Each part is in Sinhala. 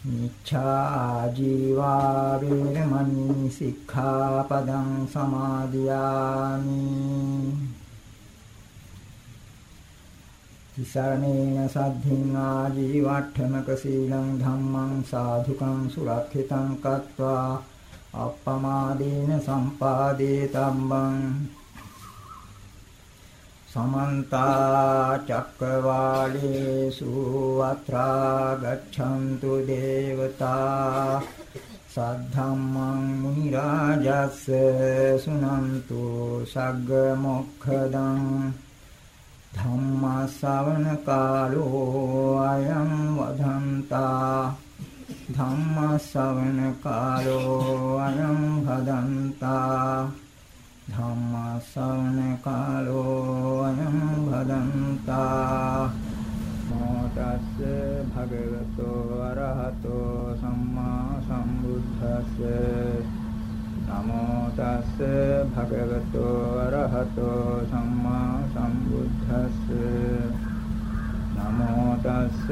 මිච්ඡා ජීවා වේරමණී සික්ඛාපදං සමාදියාමි තිසරණේන සද්ධින් ආජීවට්ඨමක සීලං ධම්මං සාධුකං සුරක්ෂිතං කତ୍වා අප්පමාදීන සම්පාදේ තම්බං සමන්ත චක්කවාලේසු අත්‍රා ගච්ඡන්තු දේවතා සද්ධම්මං මුනි රාජස්ස සුනන්තු සග්ග මොක්ඛදං ධම්ම ශවන කාලෝ අයං වදන්තා ධම්ම ශවන කාලෝ අයං හදන්තා ධම්ම ශවන කාලෝ අයං හදන්තා මොතස්ස භගවතෝ අරහතෝ සම්මා සම්බුද්දස්ස නමෝ තස්ස භගවතෝ අරහතෝ සම්මා සම්බුද්දස්ස නමෝ තස්ස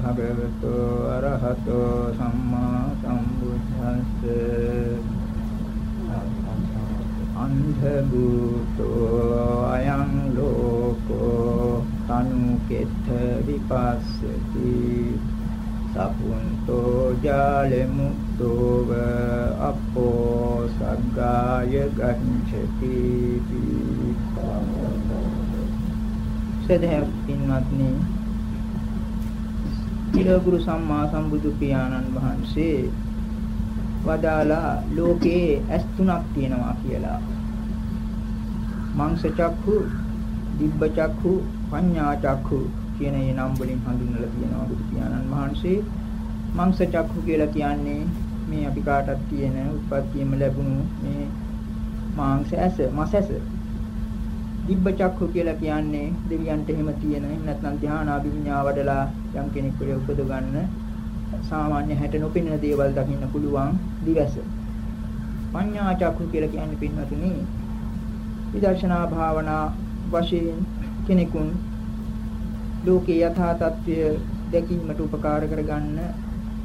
භගවතු අරහතෝ සම්මා සම්බුද්දස්ස අන්ධ භූතෝ අයං ලෝකෝ තනුකෙත්ත විපස්සති. සපුන්තෝ ජාලෙ මුක්තෝව අපෝ සග්ගාය ගච්ඡති සදහ පින්වත්නි තිලෝගුරු සම්මා සම්බුදු පියාණන් වහන්සේ වදාලා ලෝකේ ඇස් තුනක් තියෙනවා කියලා. මංස චක්ඛු, දිබ්බ චක්ඛු, පඤ්ඤා චක්ඛු කියන ඒ නම් වලින් හඳුන්වලා තියෙනවා බුදු පියාණන් වහන්සේ. මංස චක්ඛු කියලා කියන්නේ මේ අපි කාටත් තියෙන උත්පත්තියෙම ලැබුණු මේ මාංශ ඇස, මස් ඇස. දිබ්බ චක්ඛු කියලා කියන්නේ දෙවියන්ට එහෙම තියෙන එහෙම නැත්නම් ධානාභිඥා වඩලා යම් කෙනෙක් උපද ගන්න සාමාන්‍ය හැට නොපෙනෙන දේවල් දකින්න පුළුවන් දිවස. පඤ්ඤා චක්ඛු කියලා කියන්නේ පින්වතුනි විදර්ශනා භාවනා වශයෙන් කෙනෙකුන් ලෝකේ යථා තත්ත්වය දැකීමට උපකාර කරගන්න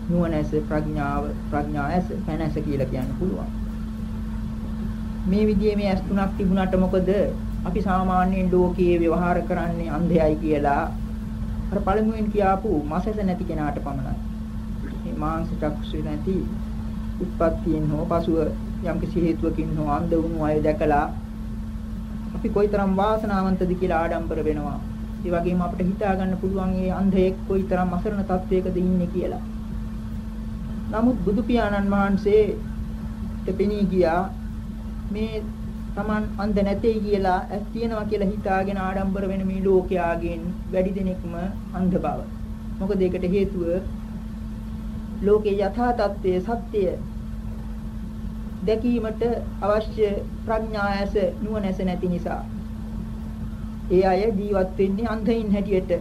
නුවණැස ප්‍රඥාව ප්‍රඥා ඇස පැනැස කියලා කියන්න පුළුවන්. මේ විදිහේ මේ ඇස් තුනක් තිබුණාට මොකද අපි සාමාන්‍යයෙන් ලෝකයේ ව්‍යවහාර කරන්නේ අන්ධයයි කියලා අර පළමුවෙන් කියාපු මසස නැති කෙනාට පමණයි. මේ මාංශ චක්ෂු නැති උත්පත්තියෙන් හෝ පසුව යම්කිසි හේතුවකින් හෝ අන්ධ වුණු අය දැකලා අපි කොයිතරම් වාසනාවන්තද කියලා ආඩම්බර වෙනවා. ඒ වගේම අපිට හිතා ගන්න පුළුවන් මේ අන්ධයෙක් කොයිතරම් අසරණ තත්වයකද ඉන්නේ කියලා. නමුත් බුදු පියාණන් වහන්සේ තෙපෙනී ගියා මේ Taman අන්ධ නැtei කියලා ඇස් තියනවා කියලා හිතාගෙන ආඩම්බර වෙන මේ ලෝකයාගෙන් වැඩි දෙනෙක්ම අන්ධ බව. මොකද ඒකට හේතුව ලෝකේ යථා තත්ත්වයේ සත්‍යය දැකීමට අවශ්‍ය ප්‍රඥා ඇස නුවණැස නැති නිසා. ඒ අය ජීවත් වෙන්නේ අන්ධයින් හැටියට.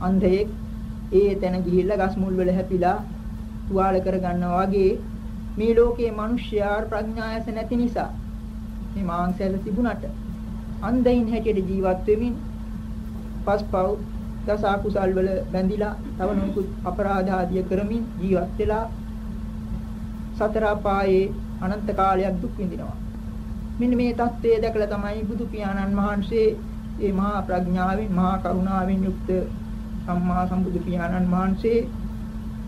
අන්ධයෙක් ඒ තැන ගිහිල්ලා ගස් මුල් වල හැපිලා තුවාල කරගන්නවා වගේ මේ ලෝකයේ මිනිස්යා ප්‍රඥා ඇස නැති නිසා. මේ මාංශයල තිබුණට අන්ධයින් හැටියට ජීවත් වෙමින් පස්පව් දස අකුසල් වල බැඳිලා තව නොයෙකුත් අපරාධ ආදිය කරමින් ජීවත් වෙලා සතර අපායේ අනන්ත කාලයක් දුක් විඳිනවා. මෙන්න මේ தත්ත්වය දැකලා තමයි බුදු පියාණන් වහන්සේ මේ මහා ප්‍රඥාවෙන් මහා කරුණාවෙන් යුක්ත සම්මා සම්බුදු පියාණන් වහන්සේ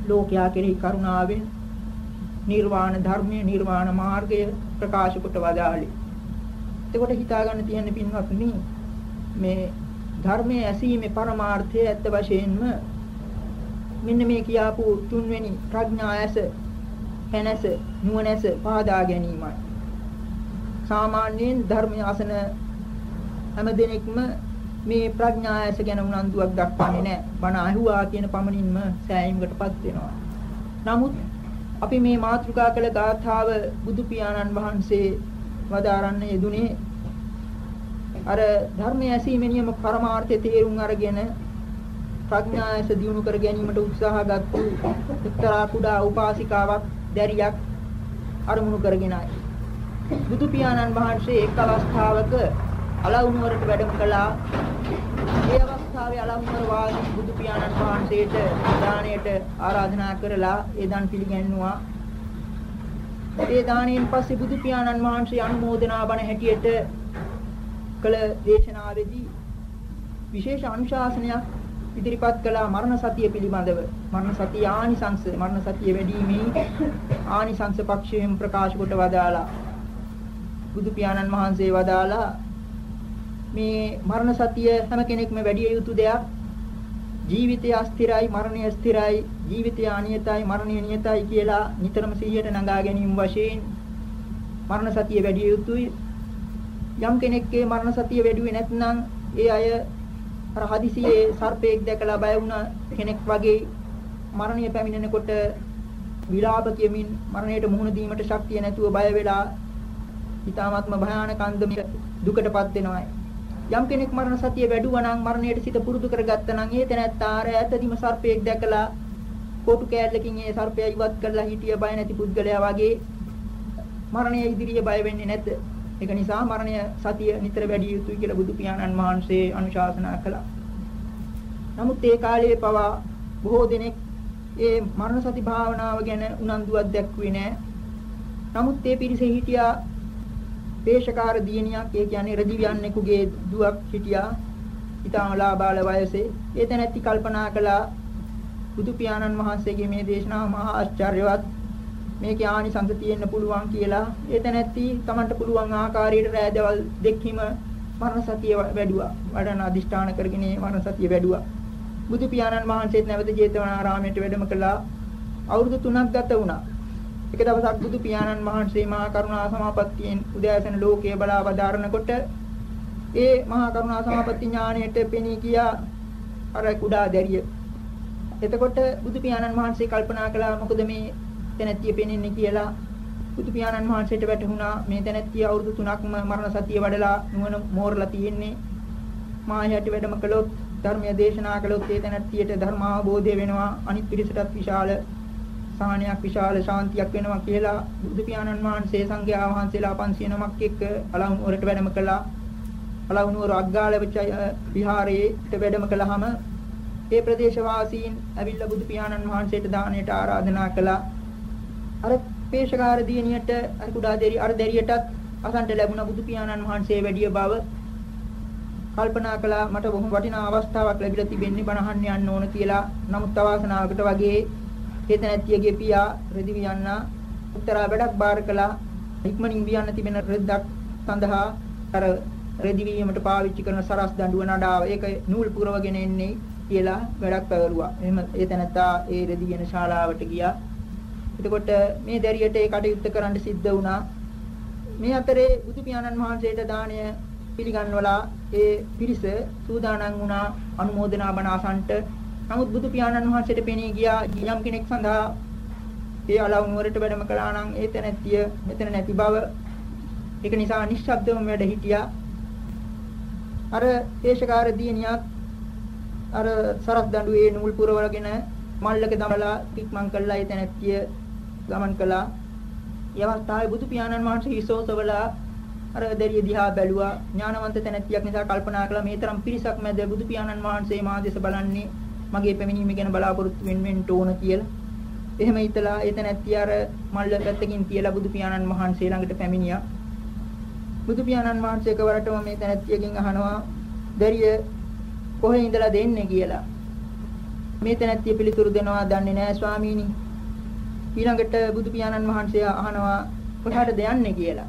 ලෝකයා කෙරෙහි කරුණාවෙන් නිර්වාණ ධර්මයේ නිර්වාණ මාර්ගය ප්‍රකාශ කොට වදාළේ. එතකොට හිතා ගන්න තියෙන පින්වත්නි මේ ධර්මයේ ඇසීමේ පරමාර්ථය ඇත්ත වශයෙන්ම මෙන්න මේ කියාපු තුන්වෙනි ප්‍රඥා ඇස පැනැස නුවණැස පහදා ගැනීමයි. සාමාන්‍යයෙන් ධර්මයේ අසන හැම දිනෙකම මේ ප්‍රඥා ඇස ගැන උනන්දුවක් දක්වන්නේ නැහැ. බණ අහුවා කියන පමණින්ම සෑයීමකටපත් වෙනවා. නමුත් අපි මේ මාතෘකා කළ ගාථාව බුදු පියාණන් වහන්සේ වදාරන්න යෙදුනේ අර ධර්මයේ ඇසීමේ නියම පරමාර්ථය තේරුම් අරගෙන ප්‍රඥා ඇස දියුණු කර ගැනීමට උත්සාහගත්තු එක්තරා කුඩා උපාසිකාවක් දැරියක් අරමුණු කරගෙනයි. බුදු පියාණන් වහන්සේ එක් අවස්ථාවක අලවුනුවරට වැඩම කළා. ඒ අවස්ථාවේ අලවුනුවර වාසී බුදු පියාණන් වහන්සේට දාණයට ආරාධනා කරලා ඒ දන් පිළිගැන්නුවා. ඒ දාණයෙන් පස්සේ බුදු පියාණන් වහන්සේ අනුමෝදනා බණ හැටියට කළ දේශනාවේදී විශේෂ අනුශාසනයක් ඉදිරිපත් කළා මරණ සතිය පිළිබඳව. මරණ සතිය ආනිසංස මරණ සතිය වැඩිීමේ ආනිසංස පක්ෂයෙන් ප්‍රකාශ කොට වදාලා බුදු පියාණන් වහන්සේ වදාලා මේ මරණ සතිය හැම කෙනෙක්ම වැඩි යුතු දෙයක්. ජීවිතය අස්තිරයි මරණය ස්ථිරයි ජීවිතය අනියතයි මරණය නියතයි කියලා නිතරම සිහියට නගා ගැනීම වශයෙන් මරණ සතිය වැඩි යුතුයි. යම් කෙනෙක්ගේ මරණ සතිය වැඩි නැත්නම් ඒ අය අර හදිසියේ සර්පයෙක් දැකලා බය වුණ කෙනෙක් වගේ මරණය පැමිණෙනකොට විලාප කියමින් මරණයට මුහුණ දීමට ශක්තිය නැතුව බය වෙලා ඊ타ත්ම භයානක අන්දම දුකටපත් වෙනවා. යම් කෙනෙක් මරණ සතිය වැඩුවා නම් මරණයට සිත පුරුදු කරගත්තා නම් ඒ තැනත්තා අර ඇතදීම සර්පයෙක් දැකලා කොටු කෑල්ලකින් ඒ සර්පයා ඉවත් කරලා හිටිය බය නැති පුද්ගලයා වගේ මරණය ඉදිරියේ බය වෙන්නේ නැත. ඒක නිසා මරණය සතිය නිතර වැඩි යුතුයි කියලා බුදු පියාණන් වහන්සේ අනුශාසනා කළා. නමුත් ඒ කාලයේ පවා බොහෝ දෙනෙක් ඒ මරණ සති භාවනාව ගැන උනන්දුවක් දැක්ුවේ නැහැ. නමුත් ඒ පිරිසේ හිටියා පේශකාර දියණියක් ඒ කියන්නේ රජිවියන්නෙකුගේ දුවක් හිටියා. ඊටාමලා බාල වයසේ ඒ තැනැත්ති කල්පනා කළා බුදු පියාණන් වහන්සේගේ මේ දේශනාව මහා ආශ්චර්යවත් මේකේ ආනිසංස තියෙන්න පුළුවන් කියලා ඒ තැනැත්ති Tamanට පුළුවන් ආකාරයට රෑදවල් දෙකීම මරණ සතිය වැඩුවා. වඩන අදිෂ්ඨාන කරගෙන මරණ සතිය වැඩුවා. බුදු පියාණන් වහන්සේත් නැවත ජේතවනාරාමයට වැඩම කළා. අවුරුදු 3ක් ගත වුණා. එක දවසක් බුදු පියාණන් වහන්සේ මහා කරුණා සමාපත්තියෙන් උදෑසන ලෝකයේ බලා වදාරනකොට ඒ මහා කරුණා සමාපatti ඥාණයට පෙනී ගියා අර කුඩා දැරිය. එතකොට බුදු පියාණන් වහන්සේ කල්පනා කළා මොකද මේ තැනැත්තිය පෙනෙන්නේ කියලා බුදු පියාණන් වහන්සේට වැටහුණා. මේ තැනැත්තිය අවුරුදු 3ක්ම මරණ සතිය වඩලා නුවණ මෝරලා තියෙන්නේ. මායයට වැඩම කළොත් ධර්මය දේශනා කළොත් ඒ තැනැත්තියට ධර්ම අවබෝධය වෙනවා. අනිත් පිරිසටත් විශාල සාහනයක් විශාල ශාන්තියක් වෙනවා කියලා බුදු පියාණන් වහන්සේ සංඝයා වහන්සේලා 500 නමක් එක්ක අලවුනුවරට වැඩම කළා. අලවුනුවර අග්ගාල විහාරයේට වැඩම කළාම ඒ ප්‍රදේශ වාසීන් ඇවිල්ලා බුදු පියාණන් වහන්සේට දාණයට ආරාධනා කළා. අර පේශකාර දියණියට අර කුඩා දෙරි අර දෙරියටත් අසන්ට ලැබුණ බුදු පියාණන් වහන්සේ වැඩිය බව කල්පනා කළා මට බොහොම වටිනා අවස්ථාවක් ලැබිලා තිබෙන්නේ බණ අහන්න යන්න ඕන කියලා. නමුත් අවාසනාවකට වගේ හේත නැතියගේ පියා රෙදි වියන්නා උත්තරා වැඩක් බාර කළා. ඉක්මනින් වියන්න තිබෙන රෙද්දක් සඳහා අර රෙදි වීමට පාවිච්චි කරන සරස් දඬුව නඩාව ඒක නූල් පුරවගෙන එන්නේ කියලා වැඩක් පැවරුවා. එහෙම ඒ තැනත්තා ඒ රෙදි වියන ශාලාවට ගියා. එතකොට මේ දැරියට ඒ කටයුත්ත කරන්න සිද්ධ වුණා. මේ අතරේ බුදු පියාණන් වහන්සේට දාණය පිළිගන්වලා ඒ පිරිස සූදානම් වුණා අනුමෝදනා බණ අසන්ට. නමුත් බුදු පියාණන් වහන්සේට පෙනී ගියා යම් කෙනෙක් සඳහා ඒ අලව් නුවරට වැඩම කළා නම් ඒ තැනැත්තිය මෙතන නැති බව. ඒක නිසා නිශ්ශබ්දවම වැඩ හිටියා. අර දේශකාර දියණියක් අර සරස් දඬුවේ නූල් පුරවගෙන මල්ලක දමලා පික්මන් කළා ඒ තැනැත්තිය ගමන් කළා. ඒ අවස්ථාවේ බුදු පියාණන් වහන්සේ හිසෝසවලා අර දෙරිය දිහා බැලුවා. ඥානවන්ත තැනැත්තියක් නිසා කල්පනා කළා මේ තරම් පිරිසක් මැද බුදු පියාණන් වහන්සේ මා දෙස බලන්නේ මගේ පැමිණීම ගැන බලාපොරොත්තු වෙන්න වෙන්න ඕන කියලා. එහෙම හිතලා ඒ තැනැත්තිය අර මල්ල පැත්තකින් තියලා බුදු පියාණන් වහන්සේ ළඟට පැමිණියා. බුදු පියාණන් වහන්සේ කවරටම මේ තැනැත්තියකින් අහනවා දෙරිය කොහේ ඉඳලා දෙන්නේ කියලා. මේ තැනැත්තිය පිළිතුරු දෙනවා දන්නේ නැහැ ස්වාමීනි ඊළඟට බුදු පියාණන් වහන්සේ අහනවා කොහාටද යන්නේ කියලා.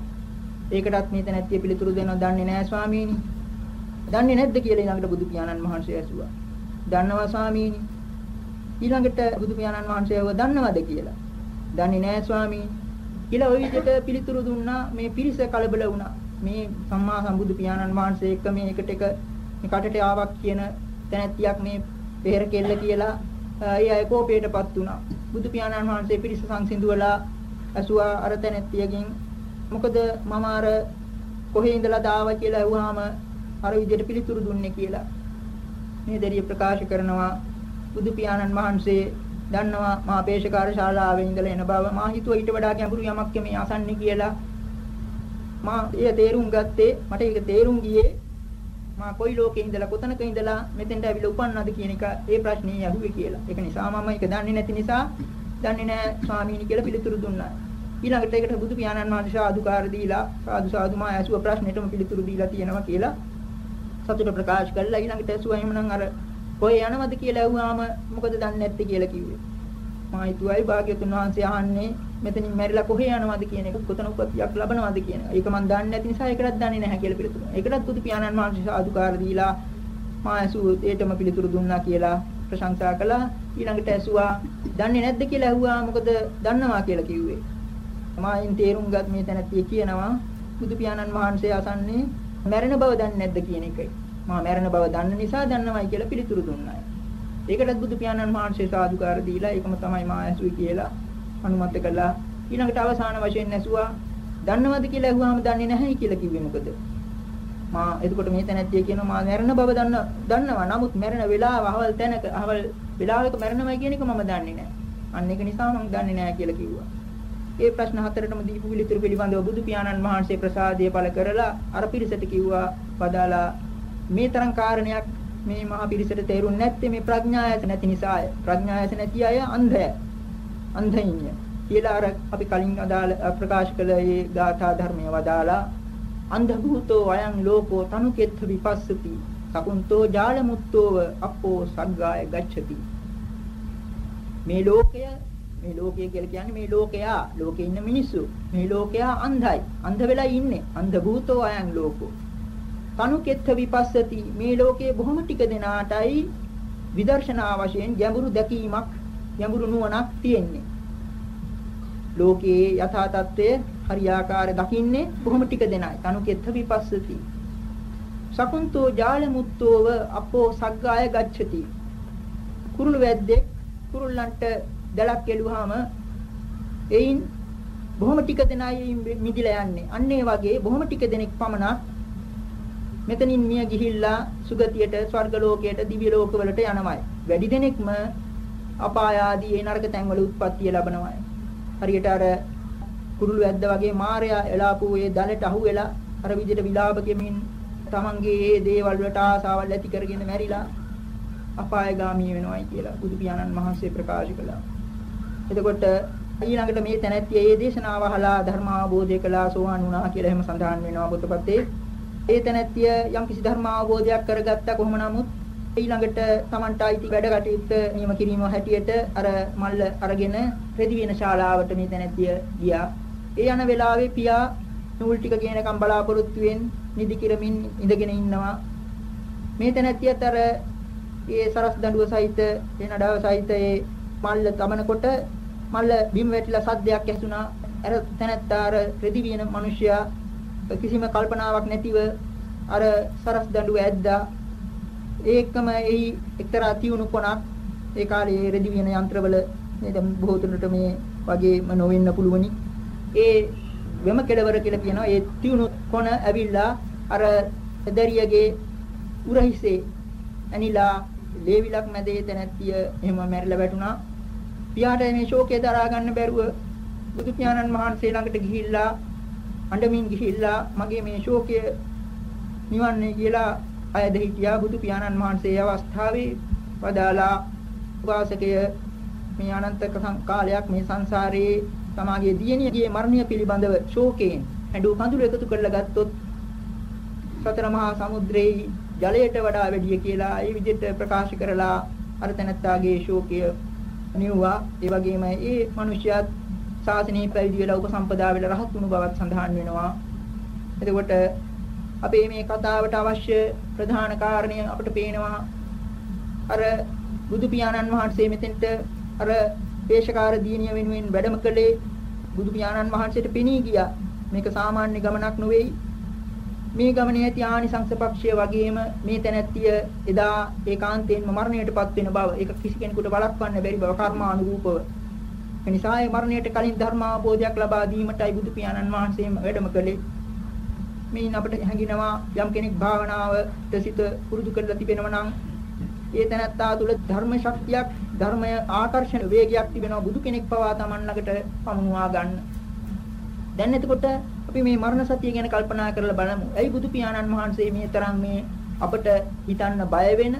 ඒකටත් මේ තැනැත්තිය පිළිතුරු දෙනවා දන්නේ නැහැ ස්වාමීනි. දන්නේ නැද්ද කියලා ඊළඟට බුදු පියාණන් වහන්සේ ඇසුවා. දන්නවා ස්වාමීනි. ඊළඟට බුදු පියාණන් වහන්සේ ඇහුවා දන්නවද කියලා. දන්නේ නැහැ ස්වාමීනි. කියලා ওই විදිහට පිළිතුරු දුන්නා මේ පිරිස කලබල වුණා. මේ සම්මා සම්බුදු පියාණන් වහන්සේ එක්ක මේ එකට එක මේ කටට ආවක් කියන තැනැත්තියක් මේ පෙර කෙල්ල කියලා ඒ අය කෝපයටපත් වුණා. බුදු පියාණන් වහන්සේ පිරිස සංසිඳුවලා ඇසුවා අර තැනැත්තියකින් මොකද මම අර කොහේ ඉඳලා දාවා කියලා ඇහුවාම අර විදිහට පිළිතුරු දුන්නේ කියලා. මේ දෙරිය ප්‍රකාශ කරනවා බුදු පියාණන් වහන්සේ දන්නවා මා පේශකාර ශාලාවේ ඉඳලා එන බව මා හිතුවා ඊට වඩා ගැඹුරු යමක් මේ අසන්නේ කියලා මා ඒ තේරුම් ගත්තේ මට ඒක තේරුම් ගියේ මා කොයි ලෝකේ ඉඳලා කොතනක ඉඳලා මෙතෙන්ට ඇවිල්ලා උපන්නද කියන එක ඒ ප්‍රශ්නේ අහුවේ කියලා. ඒක නිසා මම ඒක දන්නේ නැති නිසා දන්නේ නැහැ ස්වාමීනි කියලා පිළිතුරු දුන්නා. ඊළඟට ඒකට බුදු පියාණන් වහන්සේ සාදුකාර දීලා සාදු සාදු මා ඇසුව ප්‍රශ්නෙටම පිළිතුරු දීලා තියෙනවා කියලා සතුට ප්‍රකාශ කළා. ඊළඟට ඇසුවා එහෙමනම් අර කොහේ යනවද කියලා ඇහුවාම මොකද දන්නේ නැත්තේ කියලා කිව්වේ. මා හිතුවයි භාග්‍යතුන් වහන්සේ අහන්නේ මෙතනින් මැරිලා කොහේ යනවද කියන එක කොතන උපතියක් ලබනවද කියන එක. ඒක මම දන්නේ නැති නිසා ඒකටත් දන්නේ නැහැ කියලා පිළිතුරු. ඒකටත් බුදු පියාණන් වහන්සේ සාදුකාර දීලා මා ඇසූ ඒටම පිළිතුරු දුන්නා කියලා ප්‍රශංසා කළා. ඊළඟට ඇසුවා දන්නේ නැද්ද කියලා ඇහුවා මොකද දන්නවා කියලා කිව්වේ. මායින් තේරුම් ගත් මේ තැනැත්තිය කියනවා බුදු පියාණන් වහන්සේ අසන්නේ මැරෙන බව දන්නේ නැද්ද කියන එකයි. මා මැරෙන බව දන්න නිසා දන්නවයි කියලා පිළිතුරු දුන්නා. ඒකටත් බුදු පියාණන් වහන්සේ සාදුකාර දීලා ඒකම තමයි මා ඇසුයි කියලා අනුමත කළා. ඊළඟට අවසාන වශයෙන් ඇසුවා දන්නවද කියලා ඇහුවාම දන්නේ නැහැ කියලා කිව්වේ මොකද? මා එතකොට මේ තැනැත්තිය කියනවා මා මැරෙන බව දන්න දන්නවා. නමුත් මැරෙන වෙලාව අහවල් තැනක අහවල් වෙලාවක මැරෙනවා කියන එක මම දන්නේ නැහැ. අන්න ඒක නිසා මම දන්නේ නැහැ කියලා කිව්වා. ඒ ප්‍රශ්න හතරටම දීපු පිළිතුරු පිළිබඳව බුදු පියාණන් වහන්සේ ප්‍රසාදය පළ කරලා අර පිරිසට කිව්වා වදාලා මේ තරම් කාරණයක් මේ මහා පිරිසට තේරුන්නේ නැත්තේ මේ ප්‍රඥායස නැති නිසාය. ප්‍රඥායස නැති අය අන්ධය. අන්ධයින්ය. කියලා අර අපි කලින් අදාළ ප්‍රකාශ කළ මේ ගාථා ධර්මය වදාලා අන්ධ භූතෝ අයං ලෝකෝ තනුකෙත්ථ විපස්සති. සකුන්තෝ ජාලමුත්තෝව අපෝ සග්ගාය ගච්ඡති. මේ ලෝකය මේ ලෝකය කියලා කියන්නේ මේ ලෝකයා. ලෝකේ ඉන්න මිනිස්සු. මේ ලෝකයා අන්ධයි. අන්ධ වෙලා ඉන්නේ. අන්ධ භූතෝ අයං ලෝකෝ. තනුකෙත්ථ විපස්සති මේ ලෝකයේ බොහොම ටික දෙනාටයි විදර්ශනා වශයෙන් ගැඹුරු දැකීමක් ගැඹුරු නුවණක් තියෙන්නේ. ලෝකයේ යථා තත්ත්වය හරියාකාර දකින්නේ බොහොම ටික දෙනයි. තනුකෙත්ත විපස්සති. සකුන්තෝ ජාලමුත්තෝව අපෝ සග්ගාය ගච්ඡති කුරුළු වැද්දෙක් කුරුල්ලන්ට දැලක් එළුවාම එයින් බොහොම ටික දෙනයි මිදිලා යන්නේ. අන්න ඒ වගේ බොහොම ටික දෙනෙක් පමණක් මෙතනින් මිය ගිහිල්ලා සුගතියට ස්වර්ග ලෝකයට දිව්‍ය ලෝකවලට යනවායි. වැඩි දෙනෙක්ම අපාය ආදී ඒ නරක තැන්වල උත්පත්තිය ලබනවායි. හරියට අර කුරුළු ඇද්ද වගේ මායя එලාපු ඒ දලට අහු වෙලා අර විදිහට විලාප කෙමින් තමන්ගේ ඒ දේවල් වලට ආසාවල් ඇති කරගෙන මැරිලා අපායගාමී වෙනවායි කියලා බුදු පියාණන් වහන්සේ ප්‍රකාශ කළා. එතකොට ඊළඟට මේ තැනැත්තිය ඒ දේශනාව අහලා ධර්ම අවබෝධය කළා සෝවාන් වුණා කියලා එහෙම සඳහන් වෙනවා පොතපතේ. ඒ තැනැත්තිය යම් කිසි ධර්ම අවබෝධයක් කරගත්තා කොහොම නමුත් ඊළඟට Tamanට අයිති වැඩ කටයුත්ත නියම කිරීම හැටියට අර මල්ල අරගෙන රෙදි වෙන ශාලාවට මේ තැනැත්තිය ගියා. ඒ යන වෙලාවේ පියා නූල් ටික ගේනකම් බලාපොරොත්තුෙන් නිදි කිරමින් ඉඳගෙන ඉන්නවා. මේ තැනැත්තියත් අර ඒ සරස් දඬුව සහිත ඒ නඩාව සහිත ඒ මල්ල තමනකොට මල්ල බිම් වැටිලා සද්දයක් ඇසුණා. අර තැනැත්තා අර රෙදි වියන මිනිසයා කිසිම කල්පනාවක් නැතිව අර සරස් දඬුව ඇද්දා. ඒකම එයි එක්තරා තියුණු කොනක් ඒ කාලේ රෙදි වියන යන්ත්‍රවල මේ දැන් බොහෝ තුනට මේ වගේම නොවෙන්න පුළුවනි. ඒ වෙම කෙලවර කියලා කියනවා. ඒ තියුණු කොන ඇවිල්ලා අර දැරියගේ උරහිසේ ඇනිලා ලේවිලක් මැදේ තැනැත්තිය එහෙම මැරිලා වැටුණා. පියාට මේ ශෝකය දරා ගන්න බැරුව බුදු පියාණන් වහන්සේ ළඟට ගිහිල්ලා අඬමින් ගිහිල්ලා මගේ මේ ශෝකය නිවන්නේ කියලා අයද හිටියා බුදු පියාණන් වහන්සේ අවස්ථාවේ වදාලා වාසකය මේ අනන්ත කාලයක් මේ සංසාරයේ තමාගේ දියණියගේ මරණය පිළිබඳව ශෝකයෙන් ඇඬු කඳුළු එකතු කරලා ගත්තොත් සතර මහා සමුද්‍රයේ ජලයට වඩා වැඩිය කියලා ඒ විදිහට ප්‍රකාශ කරලා අර තැනත්තාගේ ශෝකය නිවුවා. ඒ වගේම ඒ මිනිසයාත් ශාසනයේ පැවිදි වෙලා උපසම්පදා වෙලා රහත් වුණු බවත් සඳහන් වෙනවා. එතකොට අපේ මේ කතාවට අවශ්‍ය ප්‍රධාන කාරණය අපිට පේනවා අර බුදු පියාණන් වහන්සේ මෙතෙන්ට අර පේශකාර දීනිය වෙනුවෙන් වැඩම කළේ බුදු පියාණන් වහන්සේට පෙනී ගියා. මේක සාමාන්‍ය ගමනක් නෙවෙයි. මේ ගමනේ ඇති ආනිසංස පක්ෂය වගේම මේ තැනැත්තිය එදා ඒකාන්තයෙන්ම මරණයටපත් වෙන බව ඒක කිසි කෙනෙකුට වළක්වන්න බැරි බව කර්මානුරූපව ඒ නිසා ඒ මරණයට කලින් ධර්ම අවබෝධයක් ලබා දීමටයි බුදු පියාණන් වහන්සේම වැඩම කළේ මේන් අපිට හැඟෙනවා යම් කෙනෙක් භාවනාවට සිත පුරුදු කරලා තිබෙනවා නම් ඒ තැනැත්තා තුළ ධර්ම ශක්තියක් ධර්මය ආකර්ෂණ වේගයක් තිබෙනවා බුදු කෙනෙක් පවා Taman ළඟට පමුණුවා ගන්න දැන් එතකොට අපි මේ මරණ සතිය ගැන කල්පනා කරලා බලමු. ඇයි බුදු පියාණන් වහන්සේ මේ තරම් මේ අපට හිතන්න බය වෙන,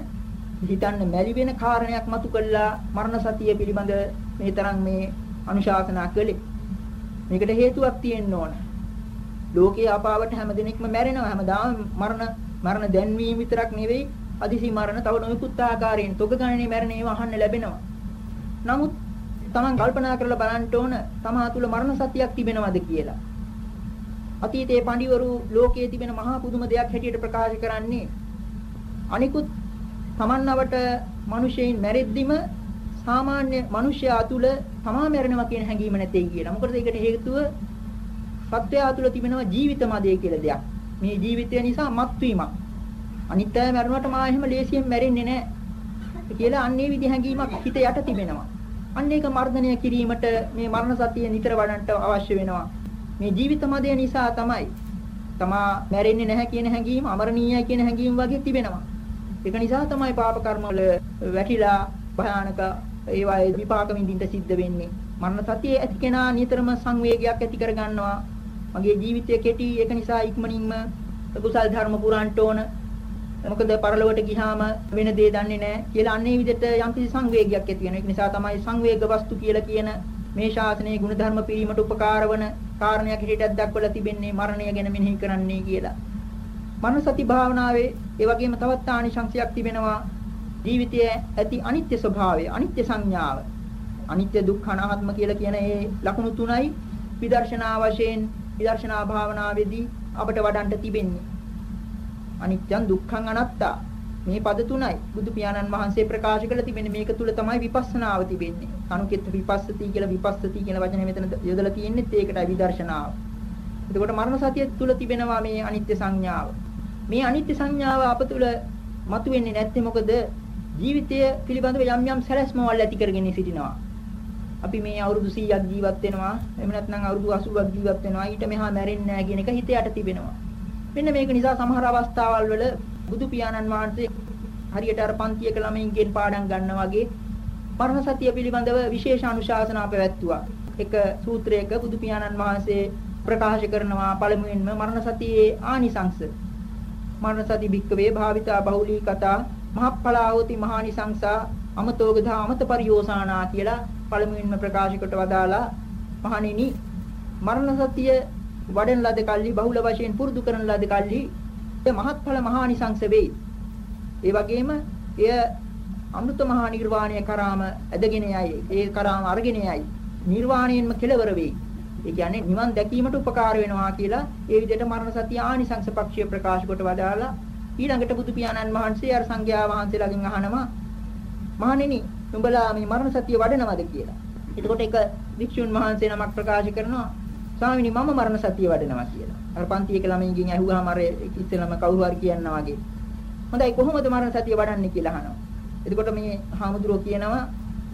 හිතන්න මැලි වෙන කාරණයක් මතු කළා මරණ සතිය පිළිබඳ මේ තරම් මේ අනුශාසනා කළේ. මේකට හේතුවක් තියෙන්න ඕන. ලෝකයේ අපාවට හැම දිනෙකම මැරෙනවා. හැමදාම මරණ මරණ දැන්වීම විතරක් නෙවෙයි, අදිසි මරණ තව නොයෙකුත් ආකාරයෙන් තොග ගණනේ මැරෙන ඒවා අහන්න ලැබෙනවා. නමුත් Taman කල්පනා කරලා බලන්න ඕන තමා තුළ මරණ සත්‍යයක් තිබෙනවද කියලා. අතීතයේ පඬිවරු ලෝකයේ තිබෙන මහා පුදුම දෙයක් හැටියට ප්‍රකාශ කරන්නේ අනිකුත් තමන්වවට මිනිසෙයින් මැරෙද්දිම සාමාන්‍ය මිනිසයා තුළ තමා මැරෙනවා කියන හැඟීම නැtei කියලා. මොකද ඒකට හේතුව සත්‍යය තුළ තිබෙනවා ජීවිත මදේ කියලා දෙයක්. මේ ජීවිතය නිසා මත්වීමක්. අනිත් අය මැරුණාට මා එහෙම ලේසියෙන් මැරෙන්නේ නැහැ කියලා අන්නේ විදි හැඟීමක් හිත යට තිබෙනවා. අන්න ඒක මර්ධනය කිරීමට මේ මරණ සතිය නිතර වඩන්නට අවශ්‍ය වෙනවා. මේ ජීවිත මදය නිසා තමයි තමා මැරෙන්නේ නැහැ කියන හැඟීම අමරණීයයි කියන හැඟීම වගේ තිබෙනවා. ඒක නිසා තමයි පාප කර්ම වල වැටිලා භයානක ඒවායේ විපාක විඳින්න සිද්ධ වෙන්නේ. මරණ සතියේ ඇති කෙනා නිතරම සංවේගයක් ඇති කර ගන්නවා. මගේ ජීවිතය කෙටි ඒක නිසා ඉක්මනින්ම කුසල් ධර්ම පුරන්ට ඕන. මොකද පරලොවට ගියාම වෙන දේ දන්නේ නැහැ කියලා අන්නේ විදිහට යම්කිසි සංවේගයක් ඇති වෙනවා. ඒක නිසා තමයි සංවේග වස්තු කියලා කියන මේ ශාසනයේ ගුණධර්ම පිරීමට උපකාර වන කාරණයක් හිතට දක්වලා තිබෙන්නේ මරණය ගැන මෙනෙහි කරන්නේ කියලා. මනස සති භාවනාවේ ඒ වගේම තවත් ආනිශංසයක් තිබෙනවා. ජීවිතයේ ඇති අනිත්‍ය ස්වභාවය, අනිත්‍ය සංඥාව. අනිත්‍ය දුක්ඛ අනාත්ම කියලා කියන මේ ලක්ෂණ තුනයි විදර්ශනා වශයෙන් විදර්ශනා භාවනාවේදී අපට වඩන්න තිබෙන්නේ. අනිත්‍යං දුක්ඛං අනාත්තා. මේ පද තුනයි බුදු පියාණන් වහන්සේ ප්‍රකාශ කළ තිබෙන්නේ. මේක තුල තමයි විපස්සනාව තිබෙන්නේ. අනුකිත විපස්සති කියලා විපස්සති කියන වචනේ මෙතන යොදලා තියෙන්නේ. ඒකටයි විදර්ශනාව. එතකොට මරණ සතිය තුල තිබෙනවා මේ අනිත්‍ය සංඥාව. මේ අනිත්‍ය සංඥාව අප තුළ මතුවෙන්නේ නැත්තේ මොකද? ජීවිතය පිළිබඳව යම් යම් සැලැස්මවල් ඇති කරගෙන සිටිනවා. අපි මේ අවුරුදු 100ක් ජීවත් වෙනවා එහෙම නැත්නම් අවුරුදු 80ක් ජීවත් වෙනවා ඊට මෙහා මැරෙන්නේ නැහැ කියන එක හිතේ යට තිබෙනවා. මෙන්න මේක නිසා සමහර අවස්ථාවල් වල බුදු පියාණන් වහන්සේ හරියට අර පන්තියක ළමයින්ගෙන් පාඩම් ගන්නා වගේ මරණ සතිය පිළිබඳව විශේෂ අනුශාසනා පැවැත්තුවා. එක සූත්‍රයක බුදු පියාණන් වහන්සේ ප්‍රකාශ කරනවා පළමුවෙන්ම මරණ සතියේ ආනිසංස. මරණ සති භික්කවේ භාවිතා බහුලී කතා මහප්පලාවෝති මහානිසංසා අමතෝගධා අමත පරියෝසානා කියලා පළමුවෙන්ම ප්‍රකාශ කොට වදාලා මහණෙනි මරණ සතිය වඩන ලද කල්ලි බහුල වශයෙන් පුරුදු කරන ලද කල්ලි ඒ මහත්ඵල මහානිසංස වෙයි. ඒ වගේම එය අමෘත මහා නිර්වාණය කරාම ඇදගෙන යයි. ඒ කරාම අරගෙන යයි. නිර්වාණයෙන්ම කෙලවර වෙයි. ඒ කියන්නේ නිවන් දැකීමට උපකාර වෙනවා කියලා ඒ විදිහට මරණ සතිය ආනිසංස පක්ෂය ප්‍රකාශ කොට වදාලා ඊළඟට බුදු පියාණන් වහන්සේ අර සංඝයා වහන්සේලාගෙන් අහනවා මහණෙනි නුඹලා මේ මරණ සතිය වඩනවද කියලා. එතකොට එක වික්ෂුන් වහන්සේ නමක් ප්‍රකාශ කරනවා ස්වාමිනී මම මරණ සතිය වඩනවා කියලා. අර පන්තියක ළමයින්ගෙන් ඇහුවාම අර ඉස්සෙල්ලාම කවුරු හරි කියනවා වගේ. හොඳයි කොහොමද මරණ සතිය වඩන්නේ කියලා අහනවා. එතකොට මේ හාමුදුරුවෝ කියනවා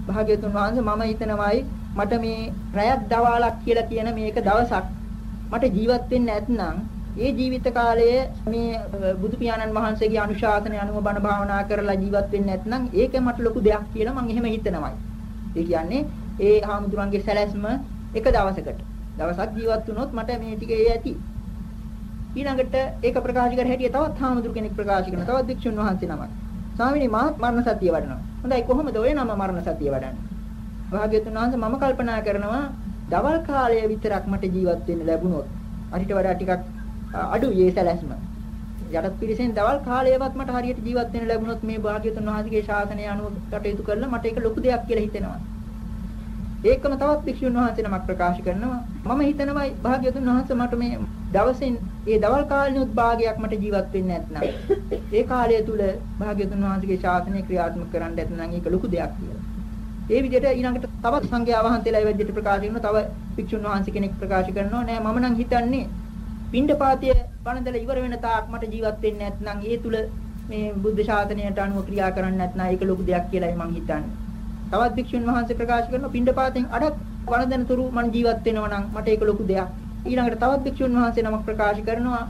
භාග්‍යතුන් වහන්සේ මම හිතනවායි මට මේ රැයක් දවාලක් කියලා කියන මේක දවසක් මට ජීවත් වෙන්න නැත්නම් ඒ ජීවිත කාලයේ මේ බුදු පියාණන් වහන්සේගේ අනුශාසනය අනුව බණ භාවනා කරලා ජීවත් වෙන්නේ නැත්නම් ඒක මට ලොකු දෙයක් කියලා මම එහෙම හිතනවායි. ඒ කියන්නේ ඒ හාමුදුරන්ගේ සැලැස්ම එක දවසකට. දවසක් ජීවත් වුණොත් මට මේ ටික ඒ ඇති. ඊළඟට ඒක ප්‍රකාශ කර හැටිය තවත් හාමුදුර කෙනෙක් ප්‍රකාශ කරන තවත් වික්ෂුන් වහන්සේ නමක්. ස්වාමීනි මාත් මරණ සතිය වඩනවා. හොඳයි කොහොමද ඔය නම මරණ සතිය වඩන්නේ? භාග්‍යතුන් වහන්සේ මම කල්පනා කරනවා දවල් කාලය විතරක් මට ජීවත් වෙන්න ලැබුණොත් අරිට වඩා ටිකක් අඩු ඒ සැලැස්ම. යටත් පිරිසෙන් දවල් කාලයවත් මට හරියට ජීවත් වෙන්න ලැබුණොත් මේ භාග්‍යතුන් වහන්සේගේ ශාසනය අනුව කටයුතු කරලා මට ඒක ලොකු දෙයක් කියලා හිතෙනවා. ඒකම තවත් භික්ෂුන් වහන්සේ නමක් ප්‍රකාශ කරනවා. මම හිතනවා භාග්‍යතුන් වහන්සේ මට මේ දවසෙන් ඒ දවල් කාලෙනුත් භාගයක් මට ජීවත් වෙන්න නැත්නම් ඒ කාලය තුල භාග්‍යතුන් වහන්සේගේ ශාසනය ක්‍රියාත්මක කරන්න නැත්නම් ඒක ලොකු දෙයක් කියලා. ඒ විදිහට ඊළඟට තවත් සංඝයා වහන්සේලා ඒ විදිහට ප්‍රකාශ කරනවා. තව භික්ෂුන් වහන්සේ කෙනෙක් ප්‍රකාශ කරනවා නෑ මම නම් හිතන්නේ පින්ඩපාතය වළඳලා ඉවර වෙන තාක් මට ජීවත් වෙන්න නැත්නම් ඒ තුල මේ බුද්ධ ශාසනයට අනුව ක්‍රියා කරන්න නැත්නම් ඒක ලොකු දෙයක් කියලායි මම හිතන්නේ. තවත් භික්ෂුන් වහන්සේ ප්‍රකාශ කරනවා පින්ඩපාතෙන් අඩක් වළඳන තුරු මම ජීවත් වෙනවා නම් මට ඒක ලොකු දෙයක්. ඊළඟට තවත් භික්ෂුන් වහන්සේ නමක් ප්‍රකාශ කරනවා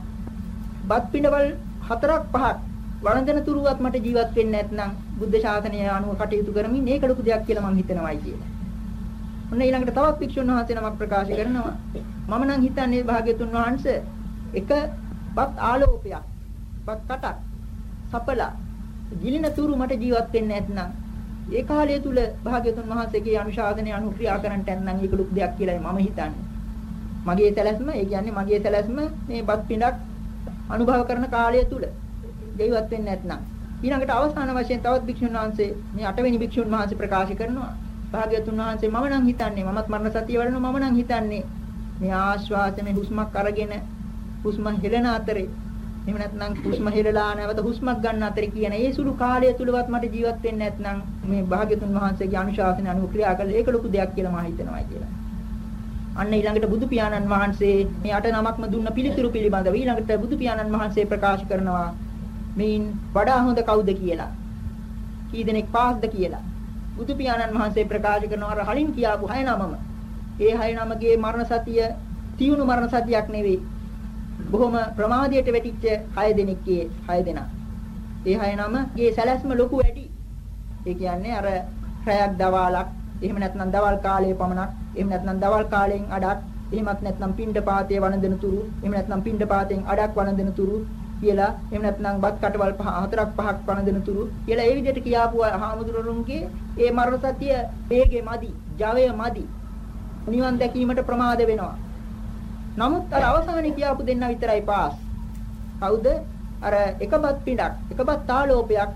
බත් පින්ඩවල් හතරක් පහක් වළඳන තුරුවත් මට ජීවත් වෙන්න නැත්නම් බුද්ධ ශාසනය අනුව කටයුතු කරමින් ඒක ලොකු දෙයක් කියලා මම හිතනවායි කියලා. ඔන්න ඊළඟට තවත් භික්ෂුන් වහන්සේ නමක් ප්‍රකාශ කරනවා මම නම් හිතන්නේ භාග්‍යතුන් වහන්සේ එක බත් ආලෝපයක් බත් කටක් සපලා ගිලින තුරු මට ජීවත් වෙන්න නැත්නම් ඒ කාලය තුල භාග්‍යතුන් වහන්සේගේ අනුශාසනය අනුව ක්‍රියා කරන්නට නැත්නම් ඒක ලොකු දෙයක් කියලායි මම හිතන්නේ. මගේ සැලැස්ම ඒ කියන්නේ මගේ සැලැස්ම මේ බත් පිඬක් අනුභව කරන කාලය තුල ජීවත් වෙන්නේ නැත්නම් ඊළඟට අවසාන වශයෙන් තවත් භික්ෂුන් වහන්සේ මේ අටවෙනි භික්ෂුන් වහන්සේ ප්‍රකාශ කරනවා භාග්‍යතුන් වහන්සේ මම නම් හිතන්නේ මමත් මරණ සතිය වඩනවා මම නම් හිතන්නේ මේ ආශ්වාසයේ හුස්මක් අරගෙන හුස්ම හෙළන අතරේ එහෙම නැත්නම් හුස්ම හෙළලා නැවත හුස්මක් ගන්න අතරේ කියන ඒ සුළු කාලය තුලවත් මට ජීවත් වෙන්න නැත්නම් මේ භාග්‍යතුන් වහන්සේගේ අනුශාසන අනුව ක්‍රියා කළා ඒක ලොකු දෙයක් කියලා මම හිතනවා කියලා. අන්න ඊළඟට බුදු පියාණන් වහන්සේ මේ අට නමක්ම දුන්න පිළිතුරු පිළිබඳව ඊළඟට බුදු පියාණන් වහන්සේ ප්‍රකාශ කරනවා මේන් වඩා හොඳ කවුද කියලා. කී දෙනෙක් පාස්ද කියලා. බුදු පියාණන් වහන්සේ ප්‍රකාශ කරනවා අර හලින් කියාපු හය නමම. ඒ හය නමගේ මරණ සතිය තියුණු මරණ සතියක් නෙවෙයි. බොහොම ප්‍රමාදයට වැටිච්ච හය දෙනෙක්ගේ හය දෙනා. ඒ හය නමගේ සැලැස්ම ලොකු වැඩි. ඒ කියන්නේ අර රැයක් දවාලක් එහෙම නැත්නම් දවල් කාලයේ පමණක් එහෙම නැත්නම් දවල් කාලයෙන් අඩක් එහෙමත් නැත්නම් පින්ඩ පාතේ වළඳන තුරු එහෙම නැත්නම් පින්ඩ පාතෙන් අඩක් වළඳන තුරු කියලා එහෙම නැත්නම් බත් කටවල් පහ හතරක් පහක් පනදෙන තුරු කියලා ඒ විදිහට කියාපු හාමුදුරුවන්ගේ ඒ මරණ සත්‍ය වේගේ මදි, ජවය මදි. නිවන් දැකීමට ප්‍රමාද වෙනවා. නමුත් අර අවසානයේ කියාපු දෙන්න විතරයි පාස්. කවුද? අර එකපත් පිටක්, එකපත් තාලෝපයක්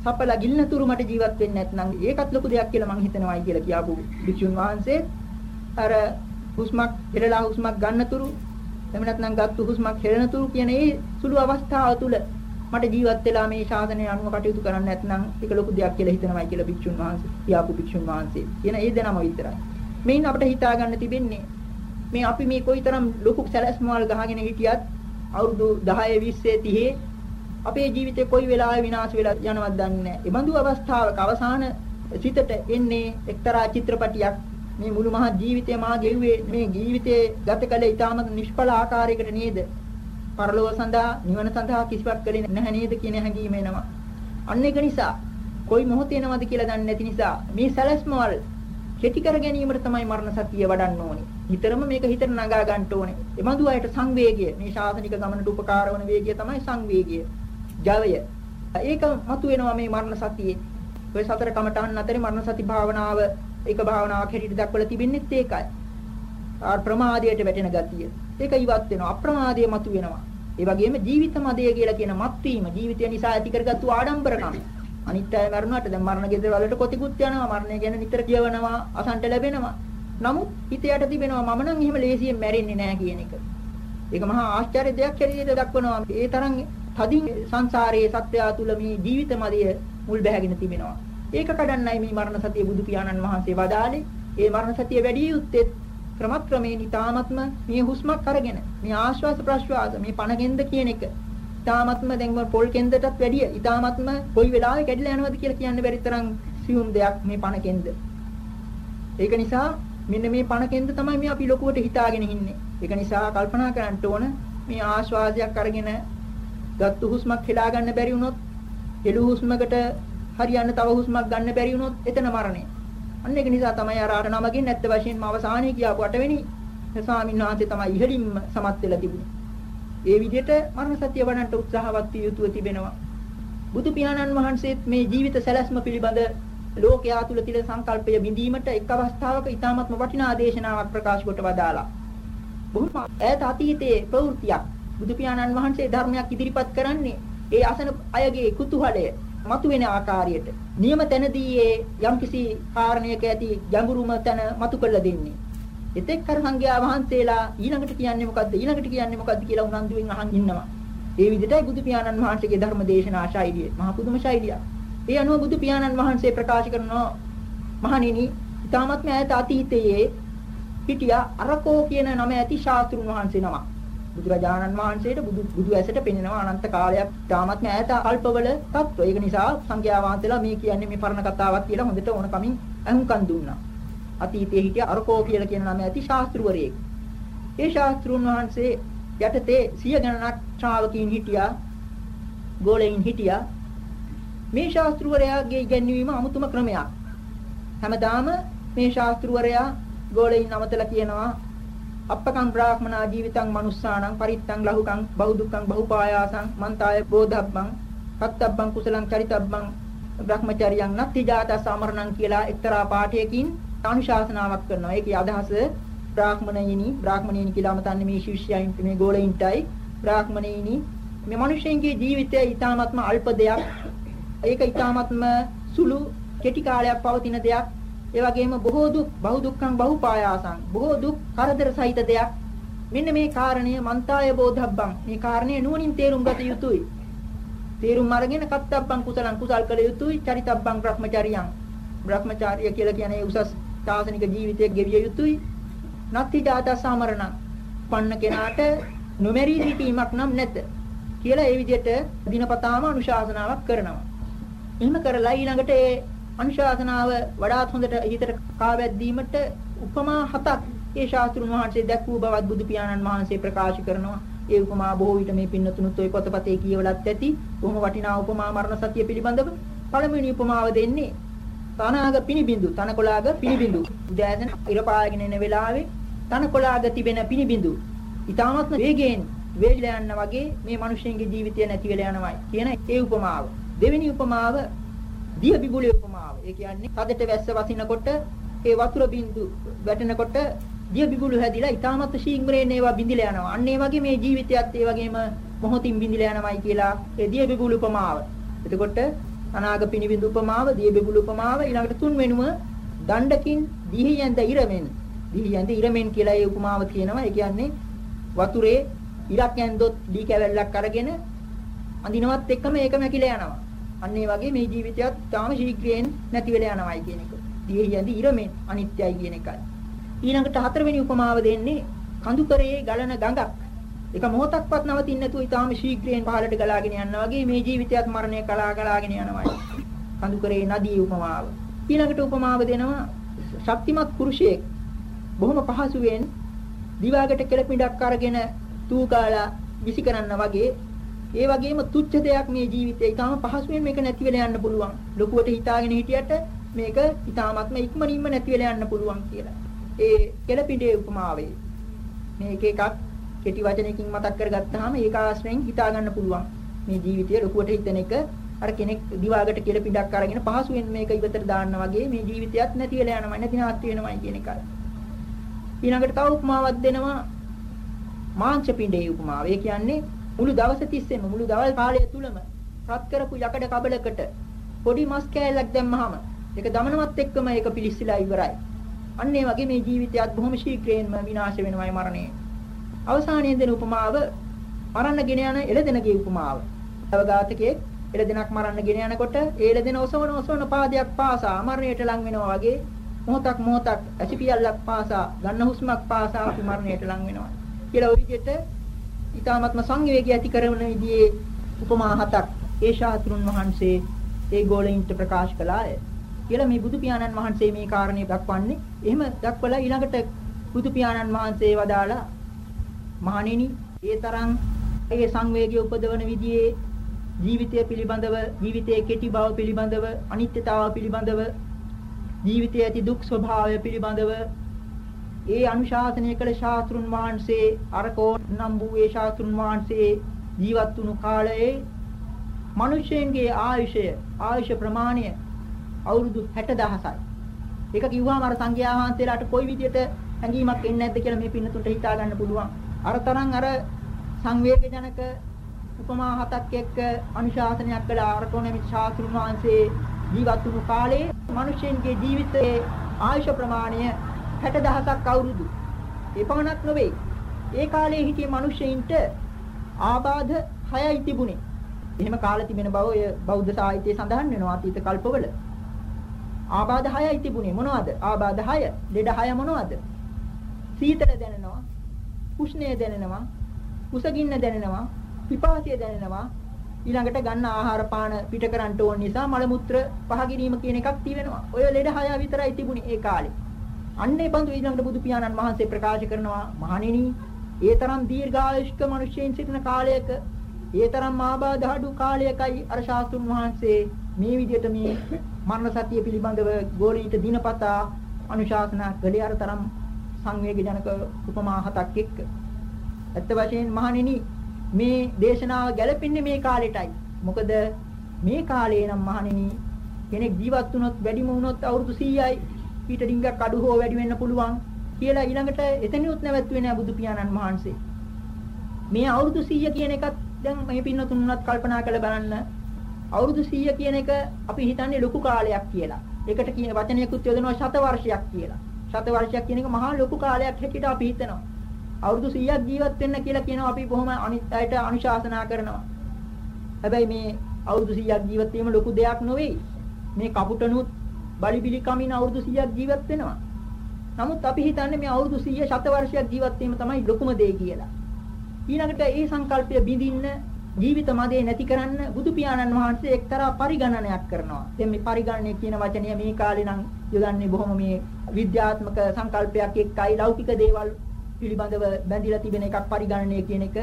සපලා ගිල්න තුරු මට ජීවත් වෙන්න නැත්නම් ඒකත් ලොකු දෙයක් කියලා මං හිතනවායි කියලා කියාපු භික්ෂුන් වහන්සේ අර හුස්මක් හෙළලා හුස්මක් ගන්න තුරු එහෙම නැත්නම් ගත්තු හුස්මක් හෙළන තුරු කියන ඒ සුළු අවස්ථාව තුළ මට ජීවත් වෙලා මේ ශාසනය අනුව කටයුතු කරන්න නැත්නම් ඒක ලොකු දෙයක් කියලා හිතනවායි කියලා භික්ෂුන් වහන්සේ කියාපු භික්ෂුන් වහන්සේ කියන ඒ දෙනම විතරයි. මේන් අපිට හිතා ගන්න තිබෙන්නේ මේ අපි මේ කොයිතරම් ලොකු සැලැස්මවල් ගහගෙන හිටියත් අවුරුදු 10 20 30 අපේ ජීවිතේ කොයි වෙලාවෙ විනාශ වෙලා යනවද දන්නේ නැහැ. ඒ බඳු අවස්ථාවක අවසාන සිතට එන්නේ එක්තරා චිත්‍රපටියක් මේ මුළු මහත් ජීවිතය මා ගෙව්වේ මේ ජීවිතයේ ගත කළ ඊටමත් නිෂ්ඵල ආකාරයකට නේද? පරලෝක සඳහා නිවන සඳහා කිසිවක් කළේ නැහැ නේද කියන හැඟීම එනවා. අන්න ඒක නිසා කොයි මොහොතේ එනවද කියලා දන්නේ නැති නිසා මේ සැලැස්මවල් කෙටි කර ගැනීමට තමයි මරණ සතිය වඩන්න ඕනේ. නිතරම මේක හිතට නගා ගන්න ඕනේ. එබඳු අයට සංවේගය මේ ශාසනික ගමනට උපකාර වන වේගය තමයි සංවේගය. ජවය. ඒක මතුවෙනවා මේ මරණ සතියේ. ඔය සතර කමඨහන් අතරේ මරණ සති භාවනාව ඒක භාවනාවක් හැටියට දක්වලා තිබෙන්නේත් ඒකයි. ආ ප්‍රමාදයට වැටෙන ගතිය. ඒක ඉවත් වෙනවා. අප්‍රමාදය මතුවෙනවා. ඒ වගේම ජීවිත මදය කියලා කියන මත්වීම ජීවිතය නිසා ඇති කරගත්තු ආඩම්බරකම්. අනිත් අය මරණට දැන් මරණ ගෙදර වලට කොතිකුත් යනවා. මරණය ගැන නිතර කියවනවා, අසන්ට ලැබෙනවා. නමුත් හිතයට තිබෙනවා මම නම් එහෙම ලේසියෙන් මැරෙන්නේ නැහැ කියන එක. ඒක මහා ආශ්චර්ය දෙයක් හැටියට දක්වනවා. ඒ තරම් තදින් සංසාරයේ සත්‍යය තුල මේ ජීවිත මදය මුල් බැහැගෙන තිබෙනවා. ඒක කඩන්නයි මේ මරණ සතිය බුදු පියාණන් වහන්සේ වදාළේ. ඒ මරණ සතිය වැඩි යුත්තේ ක්‍රමක්‍රමයෙන් ඊ타මත්ම මේ හුස්මක් අරගෙන මේ ආශ්වාස ප්‍රශ්වාස මේ පණගෙන්ද කියන එක ඊ타මත්ම දැන් පොල් කෙන්දටත් වැඩිය ඊ타මත්ම කොයි වෙලාවෙ කැඩිලා යනවද කියලා කියන්න බැරි තරම් සියුම් දෙයක් මේ පණගෙන්ද. ඒක නිසා මෙන්න මේ පණගෙන්ද තමයි මේ අපි ලොකුවට හිතාගෙන ඉන්නේ. ඒක නිසා කල්පනා කරන්න ඕන මේ ආශ්වාසයක් අරගෙන ගත්තු හුස්මක් හෙලා ගන්න බැරි වුණොත් හෙළු හුස්මකට හරියන්න තව හුස්මක් ගන්න බැරි වුණොත් එතන මරණය. අන්න ඒක නිසා තමයි අර අර නමකින් නැත්ත වශයෙන්ම අවසානයේ කියාපු අටවෙනි ස්වාමීන් වහන්සේ තමයි ඉහළින්ම සමත් වෙලා තිබුණේ. ඒ විදිහට මරණ සත්‍ය වඩන්නට උත්සාහවත් විය යුතුව තිබෙනවා. බුදු පියාණන් වහන්සේත් මේ ජීවිත සැලැස්ම පිළිබඳ ලෝකයා තුල තියෙන සංකල්පය බිඳීමට එක් අවස්ථාවක ඊ타මත්ම වටිනා දේශනාවක් ප්‍රකාශ කොට වදාලා. බොහොම ඈත අතීතයේ ප්‍රවෘත්තියක් බුදු පියාණන් වහන්සේ ධර්මයක් ඉදිරිපත් කරන්නේ ඒ අසන අයගේ කුතුහලය මතුවෙන ආකාරයට නියම තැනදී ඒ යම්කිසි කාරණයක ඇති ගැඹුරුම තැන මතු කරලා දෙන්නේ. එතෙක් කර සංඝයා වහන්සේලා ඊළඟට කියන්නේ මොකද්ද ඊළඟට කියන්නේ මොකද්ද කියලා උනන්දුවෙන් අහන් ඉන්නවා. ඒ විදිහටයි බුදු පියාණන් වහන්සේගේ ධර්ම දේශනා ශෛලිය. මහා පුදුම ශෛලියක්. ඒ අනුව බුදු පියාණන් වහන්සේ ප්‍රකාශ කරනවා මහණෙනි, ඊ타මත්ම ඈත අතීතයේ හිටියා අරකෝ කියන නම ඇති ශාස්ත්‍රුන් වහන්සේ නමක්. බුදුරජාණන් වහන්සේට බුදු බුදු ඇසට පෙනෙනවා අනන්ත කාලයක් තාමත් ඈත කල්පවල තත්ත්වය. ඒක නිසා සංඝයා වහන්සේලා මේ කියන්නේ මේ පරණ කතාවක් කියලා හොඳට ඕන කමින් අහුම්කන් දුන්නා. අතීතයේ හිටිය අරකෝ කියලා කියන නම ඇති ශාස්ත්‍රවරයෙක්. ඒ ශාස්ත්‍රුන් වහන්සේ යටතේ සිය ගණනක් ශ්‍රාවකීන් හිටියා. ගෝලෙයින් හිටියා. මේ ශාස්ත්‍රවරයාගේ ඉගැන්වීම අමුතුම ක්‍රමයක්. හැමදාම මේ ශාස්ත්‍රවරයා ගෝලෙයින් අමතලා කියනවා අප්පකම් බ්‍රාහ්මනා ජීවිතං මනුස්සාණං පරිත්තං ලහුකං බහුදුක්ඛං බහුපායාසං මන්තාය බෝධබ්බං කත්තබ්බං කුසලං චරිතබ්බං බ්‍රහ්මචර්යං නත්ති ජාත සමරණං කියලා එක්තරා පාඨයකින් අනුශාසනාවක් කරනවා. ඒකේ අදහස බ්‍රාහ්මණයිනි බ්‍රාහ්මණයිනි කියලා මතන්නේ මේ ශිෂ්‍යයන්ට මේ ගෝලයින්ටයි බ්‍රාහ්මණයිනි මේ මිනිසෙන්ගේ ජීවිතය ඊ타ත්ම අල්ප දෙයක්. ඒක ඊ타ත්ම සුළු කෙටි කාලයක් පවතින දෙයක්. ඒ වගේම බොහෝ දුක් බහු දුක්ඛං බහු පායාසං බොහෝ දුක් කරදර සහිත දෙයක් මෙන්න මේ කාරණය මන්තාය බෝධබ්බං මේ කාරණය නුවණින් තේරුම් ගත යුතුයි තේරුම් අරගෙන කත්තබ්බං කුසලං කුසල් කළ යුතුයි චරිතබ්බං බ්‍රහ්මචාරියං බ්‍රහ්මචාරිය කියලා කියන්නේ උසස් තාසනික ජීවිතයක් ගෙවිය යුතුයි නත්ති ජාත සමරණ පන්න කෙනාට නොමෙරී සිටීමක් නම් නැත කියලා ඒ විදිහට දිනපතාම අනුශාසනාවක් කරනවා එහෙම කරලා ඊළඟට ඒ අනුශාසනාව වඩාත් හොඳට හිතට කාවැද්දීමට උපමා හතක් ඒ ශාස්ත්‍රුන් වහන්සේ දැක්වූ බවත් බුදු පියාණන් වහන්සේ ප්‍රකාශ කරනවා. ඒ උපමා බොහෝ විට මේ පින්නතුනුත් ওই පොතපතේ කියවලත් ඇති. බොහොම වටිනා උපමා මරණ සතිය පිළිබඳව පළමුවෙනි උපමාව දෙන්නේ තනාග පිනිබිඳු තනකොළාග පිනිබිඳු උදෑසන ඉර පායගෙන එන වෙලාවේ තනකොළාග තිබෙන පිනිබිඳු ඊටාත්ම වේගයෙන් වේගලා යනවා වගේ මේ මිනිස්සුන්ගේ ජීවිතය නැති වෙලා යනවායි කියන ඒ උපමාව දෙවෙනි උපමාව දිය බිබුලේ උපමාව. ඒ කියන්නේ කදට වැස්ස වසිනකොට ඒ වතුර බින්දු වැටෙනකොට දිය බිබුලු හැදිලා ඊටමත් ශීඝ්‍රයෙන් ඒවා බිඳිලා යනවා. අන්න ඒ වගේ මේ ජීවිතයත් ඒ වගේම මොහොතින් බිඳිලා යනවායි කියලා ඒ දිය බිබුලු උපමාව. එතකොට අනාග පිනිබිඳු උපමාව, දිය බිබුලු උපමාව ඊළඟට තුන් වෙනුව දණ්ඩකින් දිහියන්ද ඉරමෙන්. දිහියන්ද ඉරමෙන් කියලා ඒ උපමාව කියනවා. ඒ කියන්නේ වතුරේ ඉරක් ඇන්දොත් දී කැවැල්ලක් අරගෙන අඳිනවත් එක්කම ඒක මැකිලා යනවා. අන්න ඒ වගේ මේ ජීවිතයත් තාම ශීඝ්‍රයෙන් නැති වෙලා යනවායි කියන එක. දියෙහියන්දි ඉරමෙන් අනිත්‍යයි කියන එකයි. ඊළඟට හතරවෙනි උපමාව දෙන්නේ කඳුකරයේ ගලන ගඟක්. එක මොහොතක්වත් නවතින්නේ නැතුව ඊටාම ශීඝ්‍රයෙන් පහළට ගලාගෙන යනවා වගේ මේ ජීවිතයත් මරණය කලා ගලාගෙන යනවායි. කඳුකරේ නදී උපමාව. ඊළඟට උපමාව දෙනවා ශක්තිමත් පුරුෂයෙක් බොහොම පහසුවෙන් දිවාගට කෙළපිඩක් අරගෙන තූකාලා විසි කරන්න වගේ ඒ වගේම තුච්ච දෙයක් මේ ජීවිතේ ඊටාම පහසුවෙන් මේක නැති වෙලා යන්න පුළුවන්. ලොකුවට හිතාගෙන හිටියට මේක ඊටාමත්ම ඉක්මනින්ම නැති වෙලා යන්න පුළුවන් කියලා. ඒ කෙළපිඩේ උපමාවේ මේක එකක් කෙටි වචනයකින් මතක් කරගත්තාම ඒක ආශ්‍රයෙන් හිතා ගන්න පුළුවන්. මේ ජීවිතය ලොකුවට හිතන එක අර කෙනෙක් දිවාගට කියලා පිටක් අරගෙන පහසුවෙන් මේක ඉවතට දාන්න වගේ මේ ජීවිතයත් නැති වෙලා යනවා නැති නාත් වෙනවයි කියන එකයි. ඊළඟට තව උපමාවක් දෙනවා මාංශ පිඬේ උපමාව. ඒ කියන්නේ මුළු දවස තිස්සෙම මුළු දවල් කාලය තුලම රත් කරපු යකඩ කබලකට පොඩි මස් කෑල්ලක් දැම්මහම ඒක දමනවත් එක්කම ඒක පිලිස්සලා ඉවරයි. අන්න ඒ වගේ මේ ජීවිතයත් බොහොම ශීඝ්‍රයෙන්ම විනාශ වෙනවයි මරණය. අවසානයේ දෙන උපමාව මරන්න ගෙන යන එළදෙනගේ උපමාව. අවඝාතකයේ එළදෙනක් මරන්න ගෙන යනකොට ඒ එළදෙන ඔසවන ඔසවන පාදයක් පාසා මරණයට ලං වෙනවා වගේ මොහොතක් මොහොතක් ඇසිපියල්ලක් පාසා ගන්න හුස්මක් පාසා අපි මරණයට ලං වෙනවා. කියලා ওই විදිහට ඊ타ත්ම සංවේගය ඇති කරන විදිහේ උපමා හතක් ඒ ශාස්ත්‍රුන් වහන්සේ ඒ ගෝලයින්ට ප්‍රකාශ කළාය. කියලා මේ බුදු පියාණන් වහන්සේ මේ කාරණේ දක්වන්නේ. එහෙම දක්වලා ඊළඟට බුදු පියාණන් වහන්සේ වදාලා මහණෙනි ඒ තරම් ඒ සංවේගය උපදවන විදිහේ ජීවිතය පිළිබඳව ජීවිතයේ කෙටි බව පිළිබඳව අනිත්‍යතාව පිළිබඳව ජීවිතයේ ඇති දුක් ස්වභාවය පිළිබඳව ඒ අනුශාසනය කළ ශාස්ත්‍රුන් වහන්සේ අරකෝ නම් වූ ඒ ශාස්ත්‍රුන් වහන්සේ ජීවත් වුණු කාලයේ මිනිසෙන්ගේ ආයුෂය ආයුෂ ප්‍රමාණය අවුරුදු 60000යි. ඒක කිව්වම අර සංඝයා වහන්සේලාට කොයි විදියට හැඟීමක් එන්නේ නැද්ද කියලා මේ පින්නතුන්ට හිතා ගන්න පුළුවන්. අර තරම් අර සංවේගජනක උපමා හතක් එක්ක අනුශාසනයක් කළ ආරකෝණෙමි ශාස්ත්‍රුන් වහන්සේ ජීවත් වුණු කාලේ මිනිසෙන්ගේ ජීවිතයේ ආයුෂ ප්‍රමාණය 60000ක් අවුරුදු. ඒ පමණක් නොවේ. ඒ කාලේ හිටිය මිනිසෙයින්ට ආබාධ 6යි තිබුණේ. එහෙම කාලේ තිබෙන බව ඔය බෞද්ධ සාහිත්‍යයේ සඳහන් වෙනවා අතීත කල්පවල. ආබාධ 6යි තිබුණේ මොනවද? ආබාධ 6. ලෙඩ 6 මොනවද? සීතල දැනෙනවා, උෂ්ණය දැනෙනවා, කුසගින්න දැනෙනවා, පිපාසය දැනෙනවා. ඊළඟට ගන්න ආහාර පාන පිට කරන්න ඕන නිසා මල මුත්‍ර පහ කිරීම කියන එකක් තියෙනවා. ඔය ලෙඩ 6 විතරයි තිබුණේ ඒ කාලේ. අන්නේ බඳු ඊළඟට බුදු පියාණන් වහන්සේ ප්‍රකාශ කරනවා මහණෙනි ඒ තරම් දීර්ඝායුෂ්ක මිනිසෙයින් සිටින කාලයක ඒ තරම් ආබාධ අඩු කාලයකයි අර ශාස්ත්‍රුන් වහන්සේ මේ විදිහට මේ මරණ සතිය පිළිබඳව ගෝලීට දිනපතා අනුශාසනා කළේ අර තරම් සංවේගජනක උපමා හතක් එක්ක. ඇත්ත වශයෙන් මහණෙනි මේ දේශනාව ගැලපෙන්නේ මේ කාලෙටයි. මොකද මේ කාලේ නම් මහණෙනි කෙනෙක් ජීවත් වුණොත් වැඩිම වුණොත් අවුරුදු 100යි ඊට ඩිංගක් අඩු හෝ වැඩි වෙන්න පුළුවන් කියලා ඊළඟට එතනිනුත් නැවතුනේ නෑ බුදු පියාණන් වහන්සේ. මේ අවුරුදු 100 කියන එකත් දැන් මේ පින්නතුන්වත් කල්පනා කරලා බලන්න. අවුරුදු 100 කියන එක අපි හිතන්නේ ලොකු කාලයක් කියලා. ඒකට කියන වචනයකුත් යොදනවා ශත වර්ෂයක් කියලා. ශත වර්ෂයක් කියන එක මහා ලොකු කාලයක් හැටියට අපි හිතනවා. අවුරුදු 100ක් ජීවත් වෙන්න කියලා කියනවා අපි බොහොම අනිත් අයට අනුශාසනා කරනවා. හැබැයි මේ අවුරුදු 100ක් ජීවත් වීම ලොකු දෙයක් නෙවෙයි. මේ කපුටනුත් බලිබිලි කමින අවුරුදු 100ක් ජීවත් වෙනවා. නමුත් අපි හිතන්නේ මේ අවුරුදු 100 ශත වර්ෂයක් ජීවත් වීම තමයි ලොකුම දේ කියලා. ඊළඟට ඒ සංකල්පය බිඳින්න ජීවිත මදේ නැති කරන්න බුදු පියාණන් වහන්සේ එක්තරා පරිගණනයක් කරනවා. දැන් මේ පරිගණනය කියන වචනය මේ කාලේ නම් යොදන්නේ බොහොම මේ විද්‍යාත්මක සංකල්පයක් එක්කයි ලෞකික දේවල් පිළිබඳව බැඳිලා තිබෙන එකක් පරිගණනය කියන එක.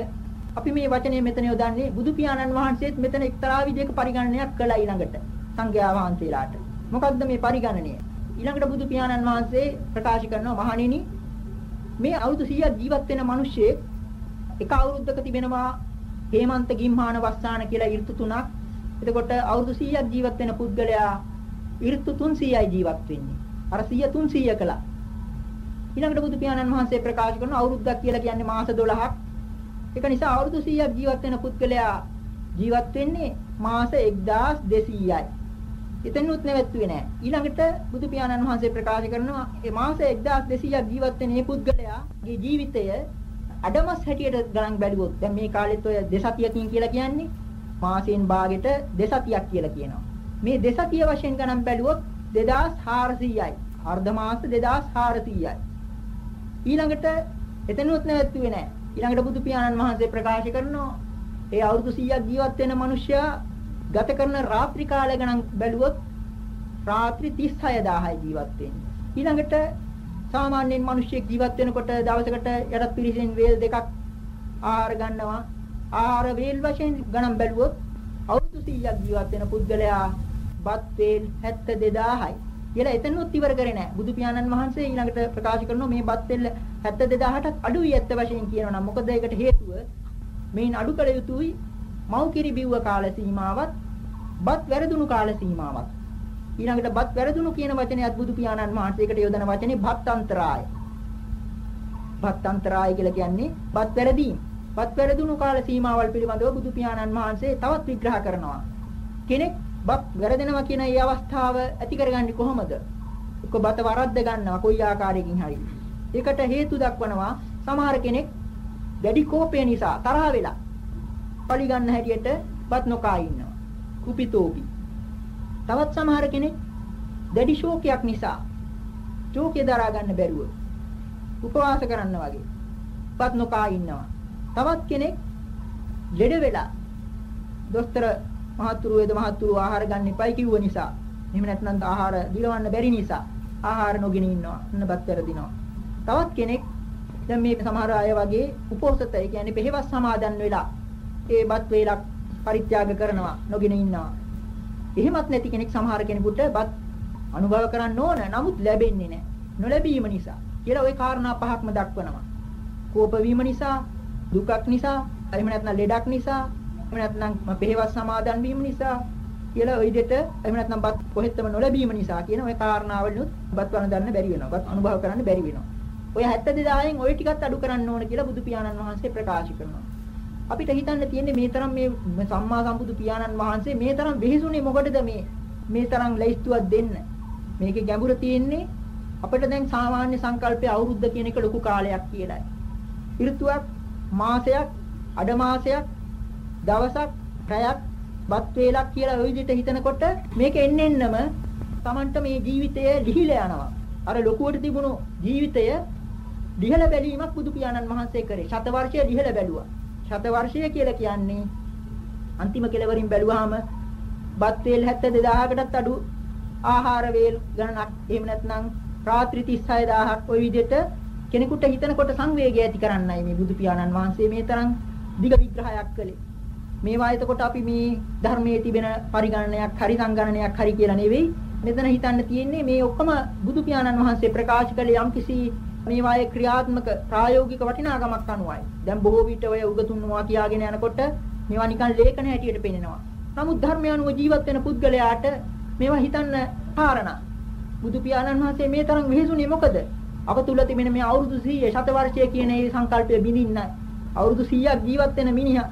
අපි මේ වචනේ මෙතන යොදන්නේ බුදු පියාණන් වහන්සේත් මෙතන එක්තරා විදිහක පරිගණනයක් කළා ඊළඟට සංඝයා වහන්සේලාට. මොකක්ද මේ පරිගණනය? ඊළඟට බුදු පියාණන් වහන්සේ ප්‍රකාශ කරනවා මහණෙනි මේ අවුරුදු 100ක් ජීවත් වෙන මිනිස්සෙක් එක අවුරුද්දක තිබෙනවා හේමන්ත ගිම්හාන වස්සාන කියලා ඍතු තුනක්. එතකොට අවුරුදු 100ක් ජීවත් වෙන පුද්ගලයා ඍතු 300යි ජීවත් වෙන්නේ. අර 100 300 කළා. ඊළඟට බුදු පියාණන් වහන්සේ ප්‍රකාශ කරන අවුරුද්දක් කියලා කියන්නේ මාස 12ක්. ඒක නිසා අවුරුදු 100ක් ජීවත් වෙන පුද්ගලයා ජීවත් වෙන්නේ මාස 1200යි. එතනුත් නැවැත්තුවේ නැහැ. ඊළඟට බුදු පියාණන් වහන්සේ ප්‍රකාශ කරනවා මේ මාස 1200ක් ජීවත් වෙන මේ පුද්ගලයාගේ ජීවිතය අඩමස් හැටියට ගණන් බැලුවොත් දැන් මේ කාලෙත් ඔය දෙසතියකින් කියලා කියන්නේ මාසෙන් භාගෙට දෙසතියක් කියලා කියනවා. මේ දෙසතිය වශයෙන් ගණන් බැලුවොත් 2400යි. අර්ධ මාස 2400යි. ඊළඟට එතනුත් නැවැත්තුවේ නැහැ. ඊළඟට බුදු පියාණන් වහන්සේ ප්‍රකාශ කරනවා ඒ අවුරුදු 100ක් ජීවත් වෙන මිනිසයා ගත කරන රාත්‍රී කාලය ගණන් බැලුවොත් රාත්‍රී 36000යි ජීවත් වෙන්නේ. ඊළඟට සාමාන්‍යයෙන් මිනිස්සෙක් ජීවත් වෙනකොට දවසකට යටත් පිරිසෙන් වේල් දෙකක් ආහාර ගන්නවා. ආහාර වේල් වශයෙන් ගණන් බැලුවොත් අවුරුදු 100ක් ජීවත් වෙන පුද්ගලයා බත් වේල් 72000යි. කියලා එතනොත් ඉවර කරේ නැහැ. බුදු පියාණන් වහන්සේ ඊළඟට ප්‍රකාශ කරනවා මේ බත් වේල් 72000ටත් අඩුයි ඇත්ත වශයෙන් කියනවා නම් මොකද ඒකට හේතුව මේන් අඩු කළ යුතුයි මව් කිරි බිව්ව කාල සීමාවත් බත් වැරදුණු කාල සීමාවත් ඊළඟට බත් වැරදුණු කියන වචනේ අද්බුදු පියාණන් වහන්සේකට යොදන වචනේ බත් අන්තරාය බත් අන්තරාය කියලා කියන්නේ බත් වැරදීම්. බත් වැරදුණු කාල සීමාවල් පිළිබඳව බුදු පියාණන් වහන්සේ තවත් විග්‍රහ කරනවා. කෙනෙක් බත් වැරදෙනවා කියන ඒ අවස්ථාව ඇති කරගන්නේ කොහොමද? එක්ක බත වරද්ද ගන්නවා කොයි ආකාරයකින් හරි. ඒකට හේතු දක්වනවා සමහර කෙනෙක් දැඩි කෝපය නිසා තරහ වෙලා පලි ගන්න හැටියට බත් නොකා ඉන්නවා. කුපිතෝපි. තවත් සමහර කෙනෙක් දැඩි ශෝකයක් නිසා ශෝකය දරා ගන්න බැරුව උපවාස කරන්න වගේ බත් නොකා ඉන්නවා. තවත් කෙනෙක් ලෙඩ වෙලා දොස්තර මහතුරු වේද මහතුරු ආහාර ගන්න එපයි කිව්ව නිසා එහෙම නැත්නම් ආහාර දිලවන්න බැරි නිසා ආහාර නොගෙන ඉන්නවා. අන්න බත් වැරදිනවා. තවත් කෙනෙක් දැන් මේ සමහර අය වගේ උපෝසත ඒ කියන්නේ පෙහෙවස් සමාදන් වෙලා ඒ බත් වේලක් පරිත්‍යාග කරනවා නොගෙන ඉන්නවා. එහෙමත් නැති කෙනෙක් සමහර කෙනෙකුට බත් අනුභව කරන්න ඕන නමුත් ලැබෙන්නේ නැහැ. නොලැබීම නිසා කියලා ওই කාරණා පහක්ම දක්වනවා. කෝප වීම නිසා, දුකක් නිසා, එහෙම නැත්නම් ලෙඩක් නිසා, එහෙම නැත්නම් පෙහෙවස් සමාදන් වීම නිසා කියලා ওই දෙට එහෙම නැත්නම් බත් කොහෙත්ම නොලැබීම නිසා කියන ওই කාරණාවලුත් බත් වළඳන්න බැරි වෙනවා. බත් අනුභව කරන්න බැරි වෙනවා. ඔය 72000න් ওই ටිකත් අඩු කරන්න ඕන කියලා බුදු පියාණන් වහන්සේ ප්‍රකාශ කරනවා. අපිට හිතන්න තියෙන්නේ මේ තරම් මේ සම්මා සම්බුදු පියාණන් වහන්සේ මේ තරම් වෙහෙසුනේ මොකටද මේ මේ තරම් ලැයිස්තුවක් දෙන්න. මේකේ ගැඹුර තියෙන්නේ අපිට දැන් සාමාන්‍ය සංකල්පයේ අවුරුද්ද කියන එක ලොකු කාලයක් කියලායි. ඍතුවක් මාසයක් අඩ මාසයක් දවසක් රැයක් බත් වේලක් කියලා ওই විදිහට හිතනකොට මේක එන්න එන්නම Tamanට මේ ජීවිතය ලිහිලා යනවා. අර ලොකුවට තිබුණු ජීවිතය ලිහල බැලීමක් බුදු පියාණන් වහන්සේ කරේ. ශත වර්ෂය ලිහල බැලුවා. ශත වර්ෂය කියලා කියන්නේ. අන්තිම කෙලවරින් බැලුවාම බත් වේල් 72000කටත් අඩු ආහාර වේල් ගණනක්. එහෙම නැත්නම් රාත්‍රී 36000ක් ওই විදිහට කෙනෙකුට හිතනකොට සංවේගය ඇති කරන්නයි මේ බුදු පියාණන් වහන්සේ මේ තරම් දිග විග්‍රහයක් කළේ. මේවා එතකොට අපි මේ ධර්මයේ තිබෙන පරිගණනයක් හරි සංගණනයක් හරි කියලා නෙවෙයි. මෙතන හිතන්න තියෙන්නේ මේ ඔක්කොම බුදු පියාණන් වහන්සේ ප්‍රකාශ කළේ යම්කිසි මේවායේ ක්‍රියාත්මක ප්‍රායෝගික වටිනාකමක් අනුවයි. දැන් බොහෝ විට ඔය උගතුන් මොවා කියාගෙන යනකොට මේවා නිකන් ලේඛන හැටියට පෙනෙනවා. නමුත් ධර්මය අනුව ජීවත් වෙන පුද්ගලයාට මේවා හිතන්න කාරණා. බුදු පියාණන් වහන්සේ මේ තරම් වෙහෙසුනේ මොකද? අප තුල තිබෙන මේ අවුරුදු 100 ශත වර්ෂය කියන මේ සංකල්පය බිඳින්න අවුරුදු 100ක් ජීවත් වෙන මිනිහා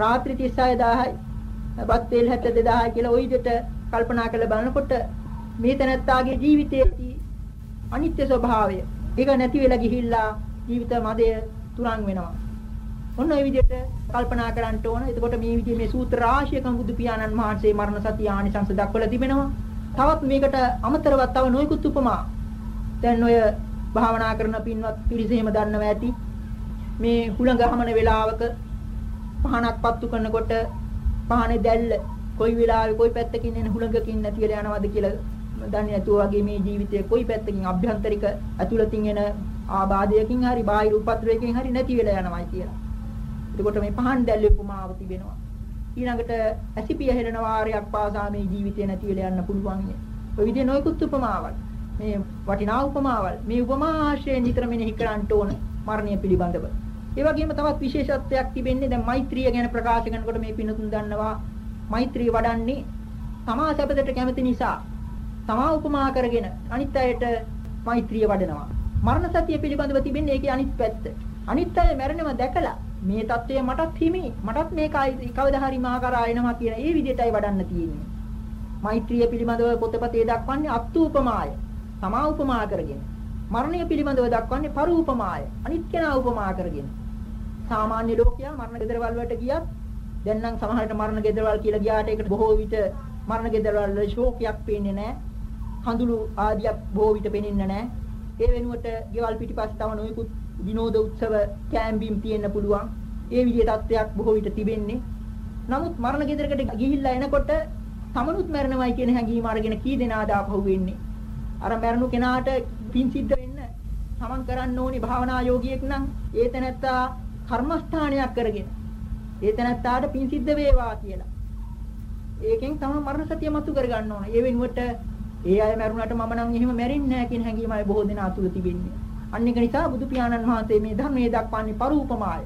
රාත්‍රී 36000යි බත් තෙල් 72000 කියලා ওই විදිහට කල්පනා කරලා බලනකොට මේ තැනත්තාගේ ජීවිතයේ අනිත්‍ය ස්වභාවය ඒක නැති වෙලා ගිහිල්ලා ජීවිත මදය තුරන් වෙනවා. ඔන්න ඔය විදිහට කල්පනා කරන්න ඕන. එතකොට මේ විදිහේ මේ සූත්‍ර රාශියකම බුදු පියාණන් වහන්සේ මරණ සතිය ආනිසංස දක්වලා තිබෙනවා. තවත් මේකට අමතරව තව නොයෙකුත් උපමා. දැන් ඔය භාවනා කරන පින්වත් පිරිස එහෙම දන්නවා ඇති. මේ හුළඟ හමන වෙලාවක පහනක් පත්තු කරනකොට පහනේ දැල්ල කොයි වෙලාවෙ කොයි පැත්තකින් එන හුළඟකින් නැති වෙලා යනවද කියලා දන්නේ නැතුව වගේ මේ ජීවිතයේ කොයි පැත්තකින් අභ්‍යන්තරික ඇතුළතින් එන ආබාධයකින් හරි බාහිර උපද්‍රවයකින් හරි නැති වෙලා යනවායි කියලා. එතකොට මේ පහන් දැල්ලේ උපමාව තිබෙනවා. ඊළඟට ඇසිපිය හෙළන වාරයක් පාසා මේ ජීවිතේ නැති වෙලා යන්න පුළුවන්. ඔය විදිහේ නොයෙකුත් උපමාවල්. මේ වටිනා උපමාවල්. මේ උපමා ආශ්‍රයෙන් නිතර මෙනෙහි කරන්න ඕන මරණය පිළිබඳව. ඒ වගේම තවත් විශේෂත්වයක් තිබෙන්නේ දැන් මෛත්‍රිය ගැන ප්‍රකාශ කරනකොට මේ පින්නතුන් දන්නවා මෛත්‍රිය වඩන්නේ තමා සැපදට කැමති නිසා තමා උපමා කරගෙන අනිත් අයට මෛත්‍රිය වඩනවා. මරණ සතිය පිළිබඳව තිබෙන්නේ ඒකේ අනිත් පැත්ත. අනිත් අය මැරෙනව දැකලා මේ தත්ත්වය මටත් හිමි මටත් මේක කවදා හරි මා කරා එනවා කියන ඒ විදිහටයි වඩන්න තියෙන්නේ. මෛත්‍රිය පිළිබඳව පොතපතේ දක්වන්නේ අත්ූපමාය. තමා උපමා කරගෙන. මරණය පිළිබඳව දක්වන්නේ පරූපමාය. අනිත් කෙනා උපමා කරගෙන. සාමාන්‍ය ලෝකයා මරණ ගෙදරවල් වලට ගියත් දැන් නම් සමහරට මරණ ගෙදරවල් කියලා ගියාට ඒකට බොහෝ විට මරණ ගෙදරවල ශෝකයක් පේන්නේ නැහැ. කඳුළු ආදියක් බොහෝ විට පෙනෙන්නේ නැහැ. ඒ වෙනුවට ගෙවල් පිටිපස්ස තව නොයෙකුත් විනෝද උත්සව කැම්බිම් තියෙන්න පුළුවන්. ඒ විදිහේ තත්ත්වයක් බොහෝ විට තිබෙන්නේ. නමුත් මරණ ගෙදරකට ගිහිල්ලා එනකොට තමනුත් මරණවයි කියන හැඟීම අරගෙන කී දෙනාද ආපහු වෙන්නේ. අර මරණු කෙනාට පින් සිද්ධ වෙන්න තමන් කරන්න ඕනි භාවනා යෝගියෙක් නම් ඒ තැනත්තා කර්මස්ථානයක් කරගෙන ඒ තැනත්තාට පින් සිද්ධ වේවා කියලා. ඒකෙන් තමයි මරණ සතිය මතු කරගන්න ඕන. ඒ වෙනුවට ඒ අය මරුණාට මම නම් එහෙම මැරෙන්නේ නැහැ කියන හැඟීමයි බොහෝ දෙනා තුල තිබෙන්නේ. අන්න ඒක නිසා බුදු පියාණන් වහන්සේ මේ ධර්මයේ දක්වන්නේ පරූපමාය.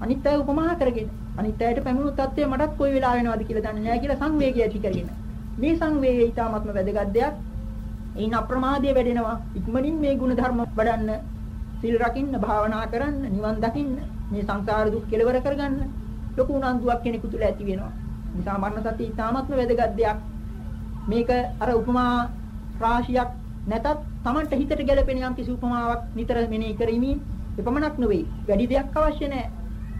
අනිත් අය උපමා කරගෙන අනිත් අයට පැමිණු තත්ත්වය මටත් කොයි වෙලාව වෙනවද කියලා දන්නේ නැහැ කියලා සංවේගය ඇති කරගෙන. මේ සංවේගය ඊටාත්ම වැදගත් දෙයක්. එයින් අප්‍රමාදය වැඩෙනවා. ඉක්මනින් මේ ගුණ ධර්ම වඩන්න, සිල් රකින්න, භාවනා කරන්න, නිවන් දකින්න, මේ සංසාර දුක් කෙලවර කරගන්න ලොකු උනන්දුවක් කෙනෙකු තුළ ඇති වෙනවා. නිසා මරණ සතිය ඊටාත්ම වැදගත් දෙයක්. මේක අර උපමා රාශියක් නැතත් Tamanට හිතට ගැලපෙන යම් කිසි උපමාවක් නිතර මෙනෙහි කරමින් එපමණක් නෙවෙයි වැඩි දෙයක් අවශ්‍ය නැහැ.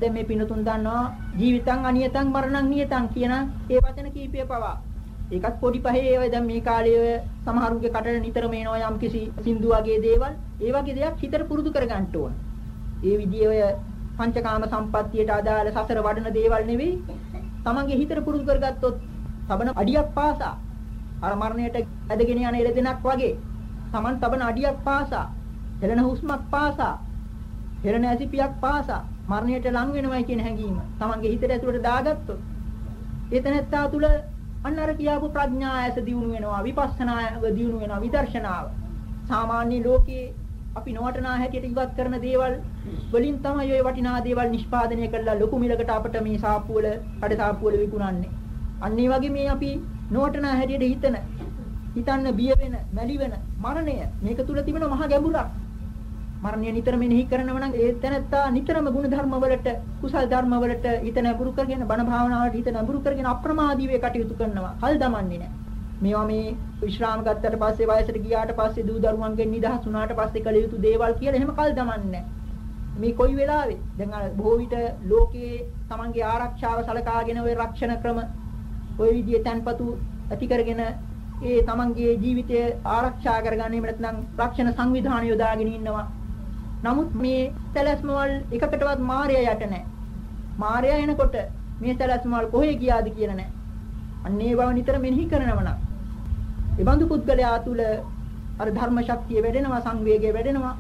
දැන් මේ පින්නතුන් දන්නවා ජීවිතං අනියතං මරණං නියතං කියන ඒ වචන කීපය පවා. ඒකත් පොඩි පහේ ඒවා දැන් මේ කාලයේ සමහරුගේ කටට නිතරම එනවා යම් කිසි සින්දු වගේ දේවල්. ඒ වගේ දෙයක් හිතට පුරුදු කරගන්න ඕන. ඒ විදිහේ ඔය පංචකාම සම්පත්තියට අදාළ සසර වඩන දේවල් නෙවෙයි. තමන්ගේ හිතට පුරුදු කරගත්තොත් තබන අඩියක් පාසා අර මරණයට ඇදගෙන යන එළදෙනක් වගේ. Taman තබන අඩියක් පාසා හෙළන හුස්මක් පාසා හෙළන ඇසිපියක් පාසා මරණයට ලං වෙනවයි කියන හැඟීම Tamanගේ හිතට ඇතුළට දාගත්තොත්. ඒතනත්තා තුල අන්න අර කියාපු ප්‍රඥා ඇස දියුණු වෙනවා විපස්සනාව දියුණු වෙනවා විදර්ශනාව. සාමාන්‍ය ලෝකයේ අපි නොවටනා හැටියට ඉවත් කරන දේවල් වලින් තමයි ඔය වටිනා දේවල් නිෂ්පාදනය කරලා ලොකු මිලකට අපිට මේ සාප්පුවල කඩ සාප්පුවල විකුණන්නේ. අන්න ඒ වගේ මේ අපි නොවටනා හැටියට හිතන හිතන්න බිය වෙන, මැලි වෙන මරණය මේක තුල තිබෙන මහා ගැඹුරක්. මරණය නිතර මෙනෙහි කරනව නම් ඒ තැනත්තා නිතරම ගුණ ධර්ම වලට, කුසල් ධර්ම වලට හිත නැඹුරු කරගෙන, බණ භාවනාවට හිත නැඹුරු කරගෙන අප්‍රමාදීව කටයුතු කරනවා. කල් දමන්නේ නැහැ. මේවා මේ විශ්‍රාම ගත්තට පස්සේ වයසට ගියාට පස්සේ දූ දරුවන්ගෙන් නිදහස් වුණාට පස්සේ කළ යුතු දේවල් කියලා එහෙම කල් දමන්නේ මේ කොයි වෙලාවෙ දැන් අර බොහෝ විට ලෝකයේ Tamanගේ ආරක්ෂාව සලකාගෙන ওই රක්ෂණ ක්‍රම ওই විදිහේ තන්පතු ඇති කරගෙන ඒ තමන්ගේ ජීවිතය ආරක්ෂා කරගන්නේ නැත්නම් රක්ෂණ සංවිධාන යොදාගෙන ඉන්නවා. නමුත් මේ සැලැස්මවල එකකටවත් මායя යට නැහැ. මායя එනකොට මේ සැලැස්මවල කොහේ ගියාද කියලා නැහැ. අන්න ඒ බව නිතර මෙනෙහි කරනවා නම්. ඒ බඳු පුද්ගලයා තුළ අර ධර්ම ශක්තිය වැඩෙනවා සංවේගය වැඩෙනවා.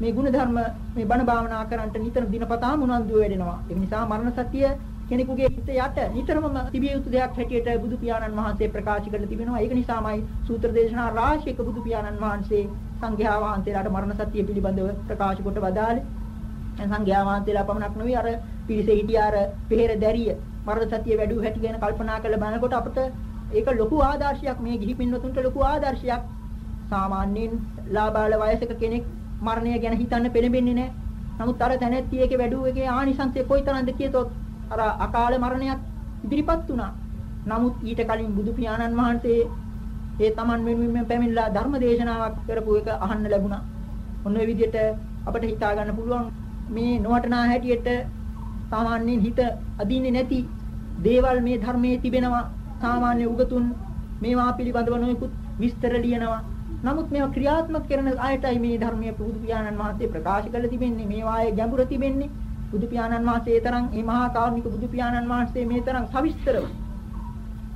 මේ ಗುಣධර්ම මේ බණ භාවනා කරන්නට නිතර දිනපතාම උනන්දු වෙනවා. ඒ නිසා මරණ සතිය කෙනෙකුගේ හිත යට නිතරම තිබිය යුතු දෙයක් හැටියට බුදු පියාණන් වහන්සේ ප්‍රකාශ කරලා තිබෙනවා. ඒක නිසාමයි සූත්‍ර දේශනා රාශියක බුදු පියාණන් වහන්සේ සංඝයා වහන්සේලාට මරණ සත්‍ය පිළිබඳව ප්‍රකාශ කොට වදාළේ. සංඝයා වහන්සේලා පමණක් නෙවෙයි අර පිරිසේ හිටිය අර පෙහෙර දැරිය මරණ සත්‍ය වැඩි හැටි ගැන කල්පනා කරලා බලනකොට අපිට ඒක ලොකු ආදර්ශයක් මේ ගිහි පින්වතුන්ට ලොකු ආදර්ශයක්. සාමාන්‍යයෙන් ලාබාල වයසක කෙනෙක් මරණය ගැන හිතන්න පෙළඹෙන්නේ නැහැ. නමුත් අර තැනැත්තියගේ වැඩුව එකේ ආනිසංසය කොයිතරම්ද කියතොත් අර අකාල මරණයක් ඉදිරිපත් වුණා. නමුත් ඊට කලින් බුදු පියාණන් වහන්සේ ඒ Taman වෙනුවෙන් පැමිණලා ධර්ම දේශනාවක් කරපු එක අහන්න ලැබුණා. ඔන්න ඔය විදිහට අපිට හිතා ගන්න පුළුවන් මේ නොවටනා හැටියට සාමාන්‍යයෙන් හිත අදින්නේ නැති දේවල් මේ ධර්මයේ තිබෙනවා. සාමාන්‍ය උගතුන් මේවා පිළිබඳව නොයෙකුත් විස්තර ලියනවා. නමුත් මේවා ක්‍රියාත්මක කරන අයටයි මේ ධර්මයේ පුරුදු පියාණන් වහන්සේ ප්‍රකාශ කරලා තිබෙන්නේ. මේවායේ ගැඹුර තිබෙන්නේ. බුදු පියාණන් වහන්සේ තරම් මේ මහා කාරුණික බුදු පියාණන් වහන්සේ මේ තරම් සවිස්තරව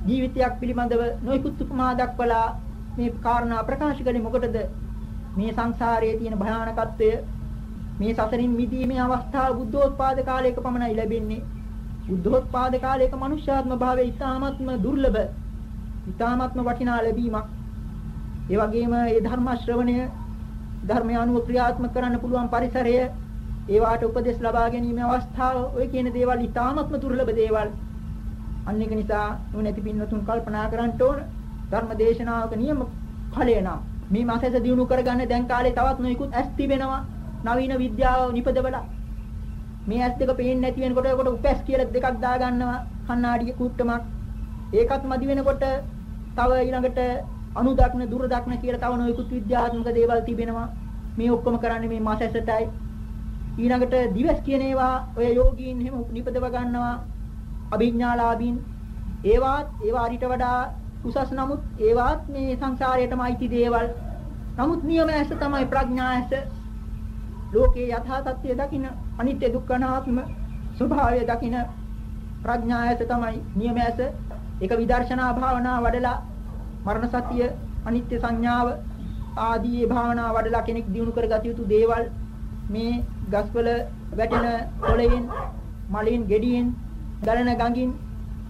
ජීවිතයක් පිළිබඳව නොයෙකුත් උපමා දක්වලා මේ කාරණා ප්‍රකාශ කළේ මොකටද? මේ සංසාරයේ තියෙන භයානකත්වය මේ සසරින් මිදීමේ අවස්ථාව බුද්ධෝත්පාද කාලයක පමණයි ලැබෙන්නේ. බුද්ධෝත්පාද කාලයක මනුෂ්‍යාත්ම භාවය ඉතාමත්ම දුර්ලභ ඉතාමත්ම වටිනා ලැබීමක්. ඒ වගේම මේ ධර්ම ශ්‍රවණය ධර්මය අනුව ක්‍රියාත්මක කරන්න පුළුවන් පරිසරය ඒවාට උපදෙස් ලබා ගැනීම අවස්ථාව ඔය කියන දේවල් ඉතාමත්ම දුර්ලභ දේවල්. අන්න ඒක නිසා නුනැති පින්වතුන් කල්පනා කරන්න ඕන. ධර්ම දේශනාවක නියම ඵලය නම්. මේ මාසෙස දිනු කරගන්න දැන් කාලේ තවත් නොයිකුත් ඇස් තිබෙනවා. නවීන විද්‍යාව නිපදවලා. මේ ඇස් දෙක පේන්නේ නැති වෙනකොට ඒකට උපැස් කියලා දෙකක් දා ගන්නවා කණ්ණාඩිය කුට්ටමක්. ඒකත් මදි වෙනකොට තව ඊළඟට අනු දක්න දුර දක්න කියලා තව නොයෙකුත් විද්‍යාත්මක දේවල් තිබෙනවා. මේ ඔක්කොම කරන්නේ මේ මාසෙසටයි. ඊළඟට දිවස් කියන ඒවා ඔය යෝගීන් එහෙම නිපදව ගන්නවා. අභිඥාලාභීන්. ඒවාත් ඒවා අරිට වඩා උසස් නමුත් ඒවාත් මේ සංසාරයටම අයිති දේවල්. නමුත් නියම ඇස තමයි ප්‍රඥා ඇස. ලෝකේ යථා තත්ත්වය දකින අනිත්‍ය දුක්ඛ අනාත්ම ස්වභාවය දකින ප්‍රඥායස තමයි නියමයස ඒක විදර්ශනා භාවනා වඩලා මරණ සතිය අනිත්‍ය සංඥාව ආදී භාවනා වඩලා කෙනෙක් දිනු කරගත යුතු දේවල් මේ ගස්වල වැටෙන පොළයෙන් මලින් ගෙඩියෙන් ගලන ගඟින්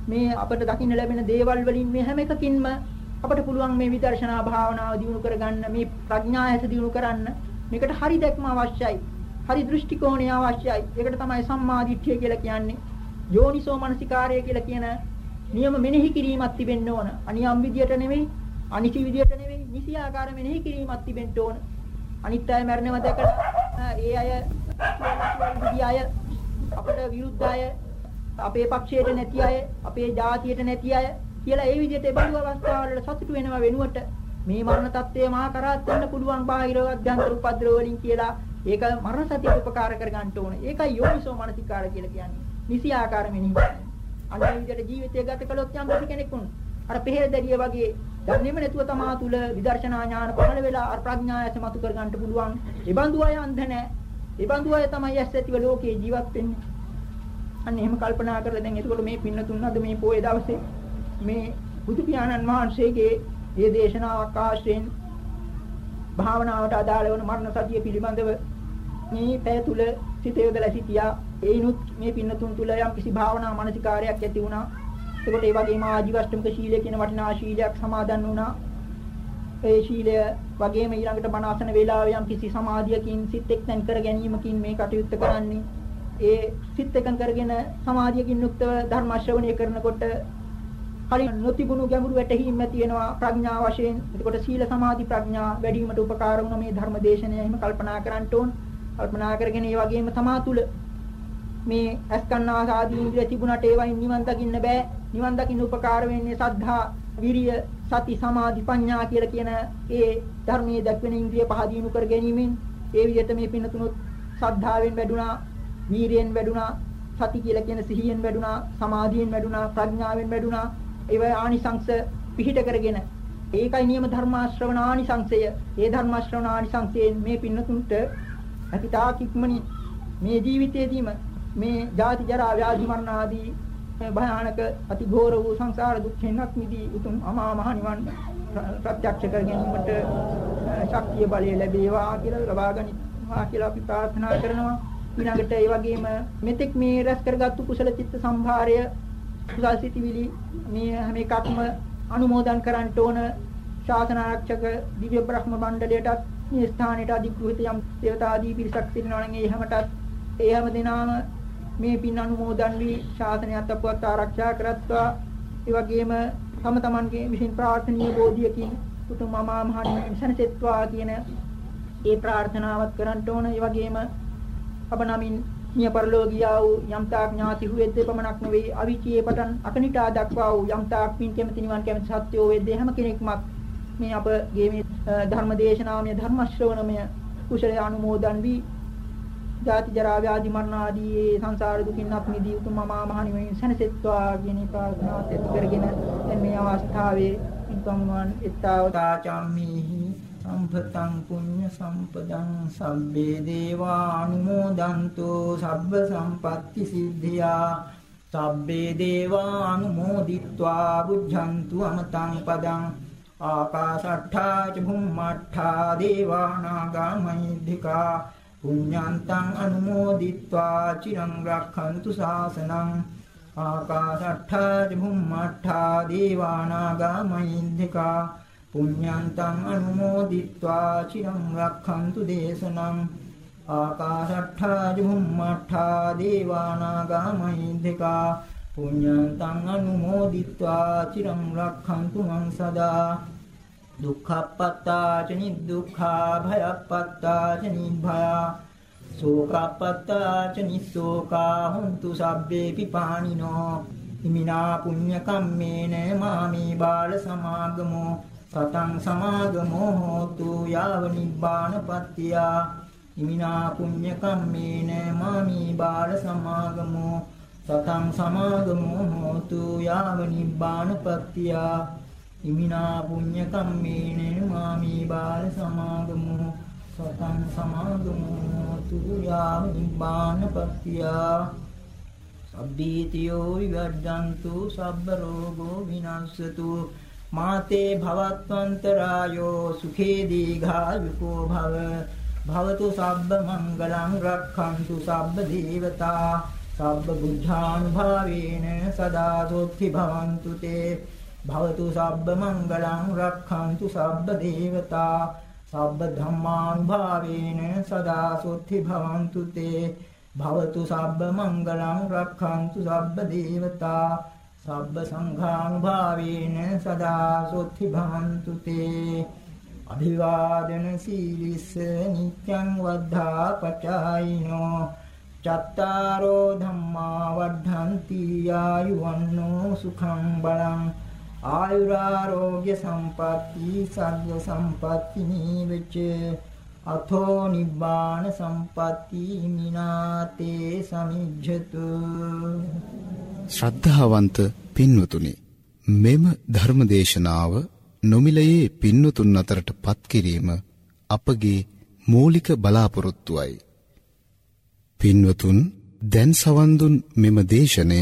මේ අපට දකින්න ලැබෙන දේවල් වලින් මේ හැම එකකින්ම අපට පුළුවන් මේ විදර්ශනා භාවනාව දිනු කරගන්න මේ ප්‍රඥා ඇස දිනු කරන්න. මේකට හරි දැක්ම අවශ්‍යයි. හරි දෘෂ්ටි කෝණය අවශ්‍යයි. ඒකට තමයි සම්මා දිට්ඨිය කියලා කියන්නේ. යෝනිසෝ මනසිකාරය කියලා කියන නියම මෙනෙහි කිරීමක් තිබෙන්න ඕන. අනියම් විදියට නෙවෙයි අනිසි විදියට නෙවෙයි නිසි ආකාර මෙනෙහි කිරීමක් තිබෙන්න ඕන. අනිත් අය මරණව දැකලා ඒ අය විදි අය අපට විරුද්ධ අය අපේ පක්ෂයට නැති අය අපේ ජාතියට නැති අය කියලා ඒ විදිහට ඒ බඳු අවස්ථාවල සතුටු වෙනවා වෙනුවට මේ මරණ தත්ත්වය මහා කරාත් වෙන්න පුළුවන් බාහිර අධ්‍යන්තර උපද්‍රව වලින් කියලා ඒක මරණ සතියට උපකාර කර ගන්න ඕනේ. ඒකයි යෝනිසෝ මනසිකාර කියලා කියන්නේ. නිසි ආකාර මෙනෙහි. අන්න ඒ විදිහට ජීවිතය ගත කළොත් යම් කෙනෙක් වුණ අර පෙහෙරදරිය වගේ දන්නේම නැතුව තමා තුල විදර්ශනා ඥාන පහළ වෙලා අර ප්‍රඥා ඇස මතු කර ගන්න පුළුවන්. ඒ බඳු අය අන්ධ නැහැ. ඒ බඳු අය තමයි ඇස් ඇතිව ලෝකේ ජීවත් වෙන්නේ. අන්න එහෙම කල්පනා කරලා දැන් එතකොට මේ පින්නතුන් අද මේ පොයේ දවසේ මේ බුදු පියාණන් වහන්සේගේ මේ දේශනාවක් ආශ්‍රයෙන් භාවනාවට අදාළ වන මරණ සතිය පිළිබඳව මේ පැය තුල සිත යොදලා සිටියා. ඒිනුත් මේ පින්නතුන් තුල යම් කිසි භාවනා මානසිකාරයක් ඇති වුණා. එතකොට ඒ වගේම ආජීවශ්‍රමික ශීලය කියන වටිනා ශීලයක් සමාදන් වුණා. ඒ ශීලය වගේම ඊළඟට බණ අසන වේලාවේ යම් කිසි සමාධියකින් සිත් එක්තෙන් කර ගැනීමකින් මේ කටයුත්ත කරන්නේ. ඒ සිත් එකන් කරගෙන සමාධියකින් යුක්තව ධර්ම ශ්‍රවණය කරනකොට කලින් නොතිබුණු ගැඹුරු වැටහීම් ඇති වෙනවා ප්‍රඥා වශයෙන්. එතකොට සීල සමාධි ප්‍රඥා වැඩි වීමට උපකාර වුණ මේ ධර්ම දේශනය එහෙම කල්පනා කරන්න ඕන. කල්පනා කරගෙන ඒ වගේම තමා තුල මේ අස්කන්නා ආදී ඉන්ද්‍රිය තිබුණට ඒවයින් නිවන් දකින්න බෑ. නිවන් දකින්න උපකාර වෙන්නේ සද්ධා, විරිය, සති, සමාධි, ප්‍රඥා කියලා කියන ඒ ධර්මයේ දක්වන ඉන්ද්‍රිය පහ දිනු කර ගැනීමෙන් ඒ විදිහට මේ පින්නතුනොත් සද්ධාවෙන් වැඩුණා, වීරියෙන් වැඩුණා, සති කියලා කියන සිහියෙන් වැඩුණා, සමාධියෙන් වැඩුණා, ප්‍රඥාවෙන් වැඩුණා. ඒවයි ආනිසංශ පිහිට කරගෙන ඒකයි නියම ධර්මාශ්‍රවණ ආනිසංශය. ඒ ධර්මාශ්‍රවණ ආනිසංශයෙන් මේ පින්නතුන්ට අකිතාක් ඉක්මනින් මේ ජීවිතයේදීම මේ ජාති ජරා ව්‍යාධි මරණ ආදී භයානක අති ඝෝර වූ සංසාර දුක්ඛෙන්වත් මිදී උතුම් අමා මහ නිවන් ප්‍රත්‍යක්ෂ කර ගැනීමට ශක්තිය බලය ලැබේවා කියලා ලබා ගනිත්වා කියලා අපි ප්‍රාර්ථනා කරනවා. ඊළඟට ඒ වගේම මෙතෙක් මේ රැස් කරගත්තු කුසල චිත්ත සම්භාරය කුසල් සිටිවිලි මේ හැම එකක්ම අනුමෝදන් කරන්න ඕන ශාසන ආරක්ෂක දිව්‍ය බ්‍රහ්ම මණ්ඩලයටත් මේ ස්ථානයට අධිකෘත යම් දේවතාදී පිරිසක් සිටිනවා නම් ඒ හැමතත් ඒ හැම දිනාම මේ පින් අනුමෝදන් වී ශාසනයත් අපවත් ආරක්ෂා කරත්වා. ඒ වගේම තම තමන්ගේ විසින් ප්‍රාර්ථනීය බෝධියකින් උතුම් මමා මහ නිසනසෙත්වා කියන ඒ ප්‍රාර්ථනාවත් කරන්න ඕන. ඒ වගේම අප නමින් මිය පරලෝකියා වූ යම් තාක් ඥාති හුවෙද්ද පමණක් නොවේ. අවිචියේ පටන් අකනිටා දක්වා වූ යම් තාක් පින් කැමති නිවන් කැමති සත්‍යෝ වෙද්ද හැම කෙනෙක්මත් මේ අපගේ මේ ධර්ම දේශනාමය ධර්ම ශ්‍රවණමය කුසල අනුමෝදන් වී ජාති ජරා ව්‍යාධි මරණ ආදී සංසාර දුකින් අත් මිදී උතුම් මහා මහ නිවන සැනසෙත්වා කියන ප්‍රාර්ථනාවත් ඇති කරගෙන දැන් මේ අවස්ථාවේ ඉක්මන් එත්තාවතා චම්මේහි සම්පතං පුඤ්ඤ සම්පදං සබ්බේ දේවා අනුමෝදන්තු සබ්බ සම්පatti සිද්ධියා. සබ්බේ දේවා අනුමෝදිත්වා බුද්ධන්තු අමතං පදං. ආකාශට්ඨා ච භුම්මට්ඨා දේවානාගා මහිද්దికා. පුඤ්ඤාන්තං අනුමෝදිත්වා චිරං රක්ඛන්තු ශාසනං ආකාශට්ඨා චුම්මට්ඨා දීවානාගා මහින්దికා පුඤ්ඤාන්තං අනුමෝදිත්වා චිරං රක්ඛන්තු දේශනං ආකාශට්ඨා චුම්මට්ඨා දීවානාගා මහින්దికා පුඤ්ඤාන්තං අනුමෝදිත්වා චිරං රක්ඛන්තු මං සදා දුක්ඛප්පත්තා ච නිදුක්ඛා භයප්පත්තා ච නිභයා සෝකප්පත්තා ච නිසෝකා හුන්තු සබ්බේ පිපානිනෝ ඉමිනා පුඤ්ඤ කම්මේන මාමි බාල සමාගමෝ සතං සමාගමෝ හෝතු යාව නිබ්බානපත්තියා ඉමිනා පුඤ්ඤ කම්මේන මාමි බාල සමාගමෝ සතං සමාගමෝ හෝතු යාව නිබ්බානපත්තියා ඉමිනා පුඤ්ඤ කම්මේන මාමි බාල සමාගමු සතං සමාගමෝතු යාව නිබ්බානපත්තියා සබ්බීතියෝ විවර්ජන්තු සබ්බ රෝගෝ විනාශතු. මාතේ භවත්වන්තරායෝ සුඛේ දීඝායුකෝ භව. භවතු සබ්බ මංගලං රක්ඛන්තු සබ්බ දේවතා. සබ්බ බුද්ධානුභාවේන සදා සොත්ති භවන්තු තේ. භවතු සබ්බ මංගලං රක්ඛන්තු සබ්බ දේවතා සබ්බ ධම්මානුභාවේන සදා සොත්ති භවන්තු තේ භවතු සබ්බ මංගලං රක්ඛන්තු සබ්බ දේවතා සබ්බ සංඝානුභාවේන සදා සොත්ති භවන්තු තේ අභිවාදන සීලිස නිත්‍යං වද්ධා පචායිනෝ චත්තාරෝ ධම්මා වද්ධන්ති ආයුවන්නෝ සුඛං බලං ආයුරාෝග්‍ය සම්පatti සග්ග සම්පatti නීවච අතෝ නිබ්බාන සම්පatti මිනාතේ සමිජ්ජතු. ශ්‍රද්ධාවන්ත පින්වතුනි මෙම ධර්මදේශනාව නොමිලයේ පින්වතුන් අතරට පත් කිරීම අපගේ මූලික බලාපොරොත්තුවයි. පින්වතුන් දැන් සවන් දුන් මෙම දේශනය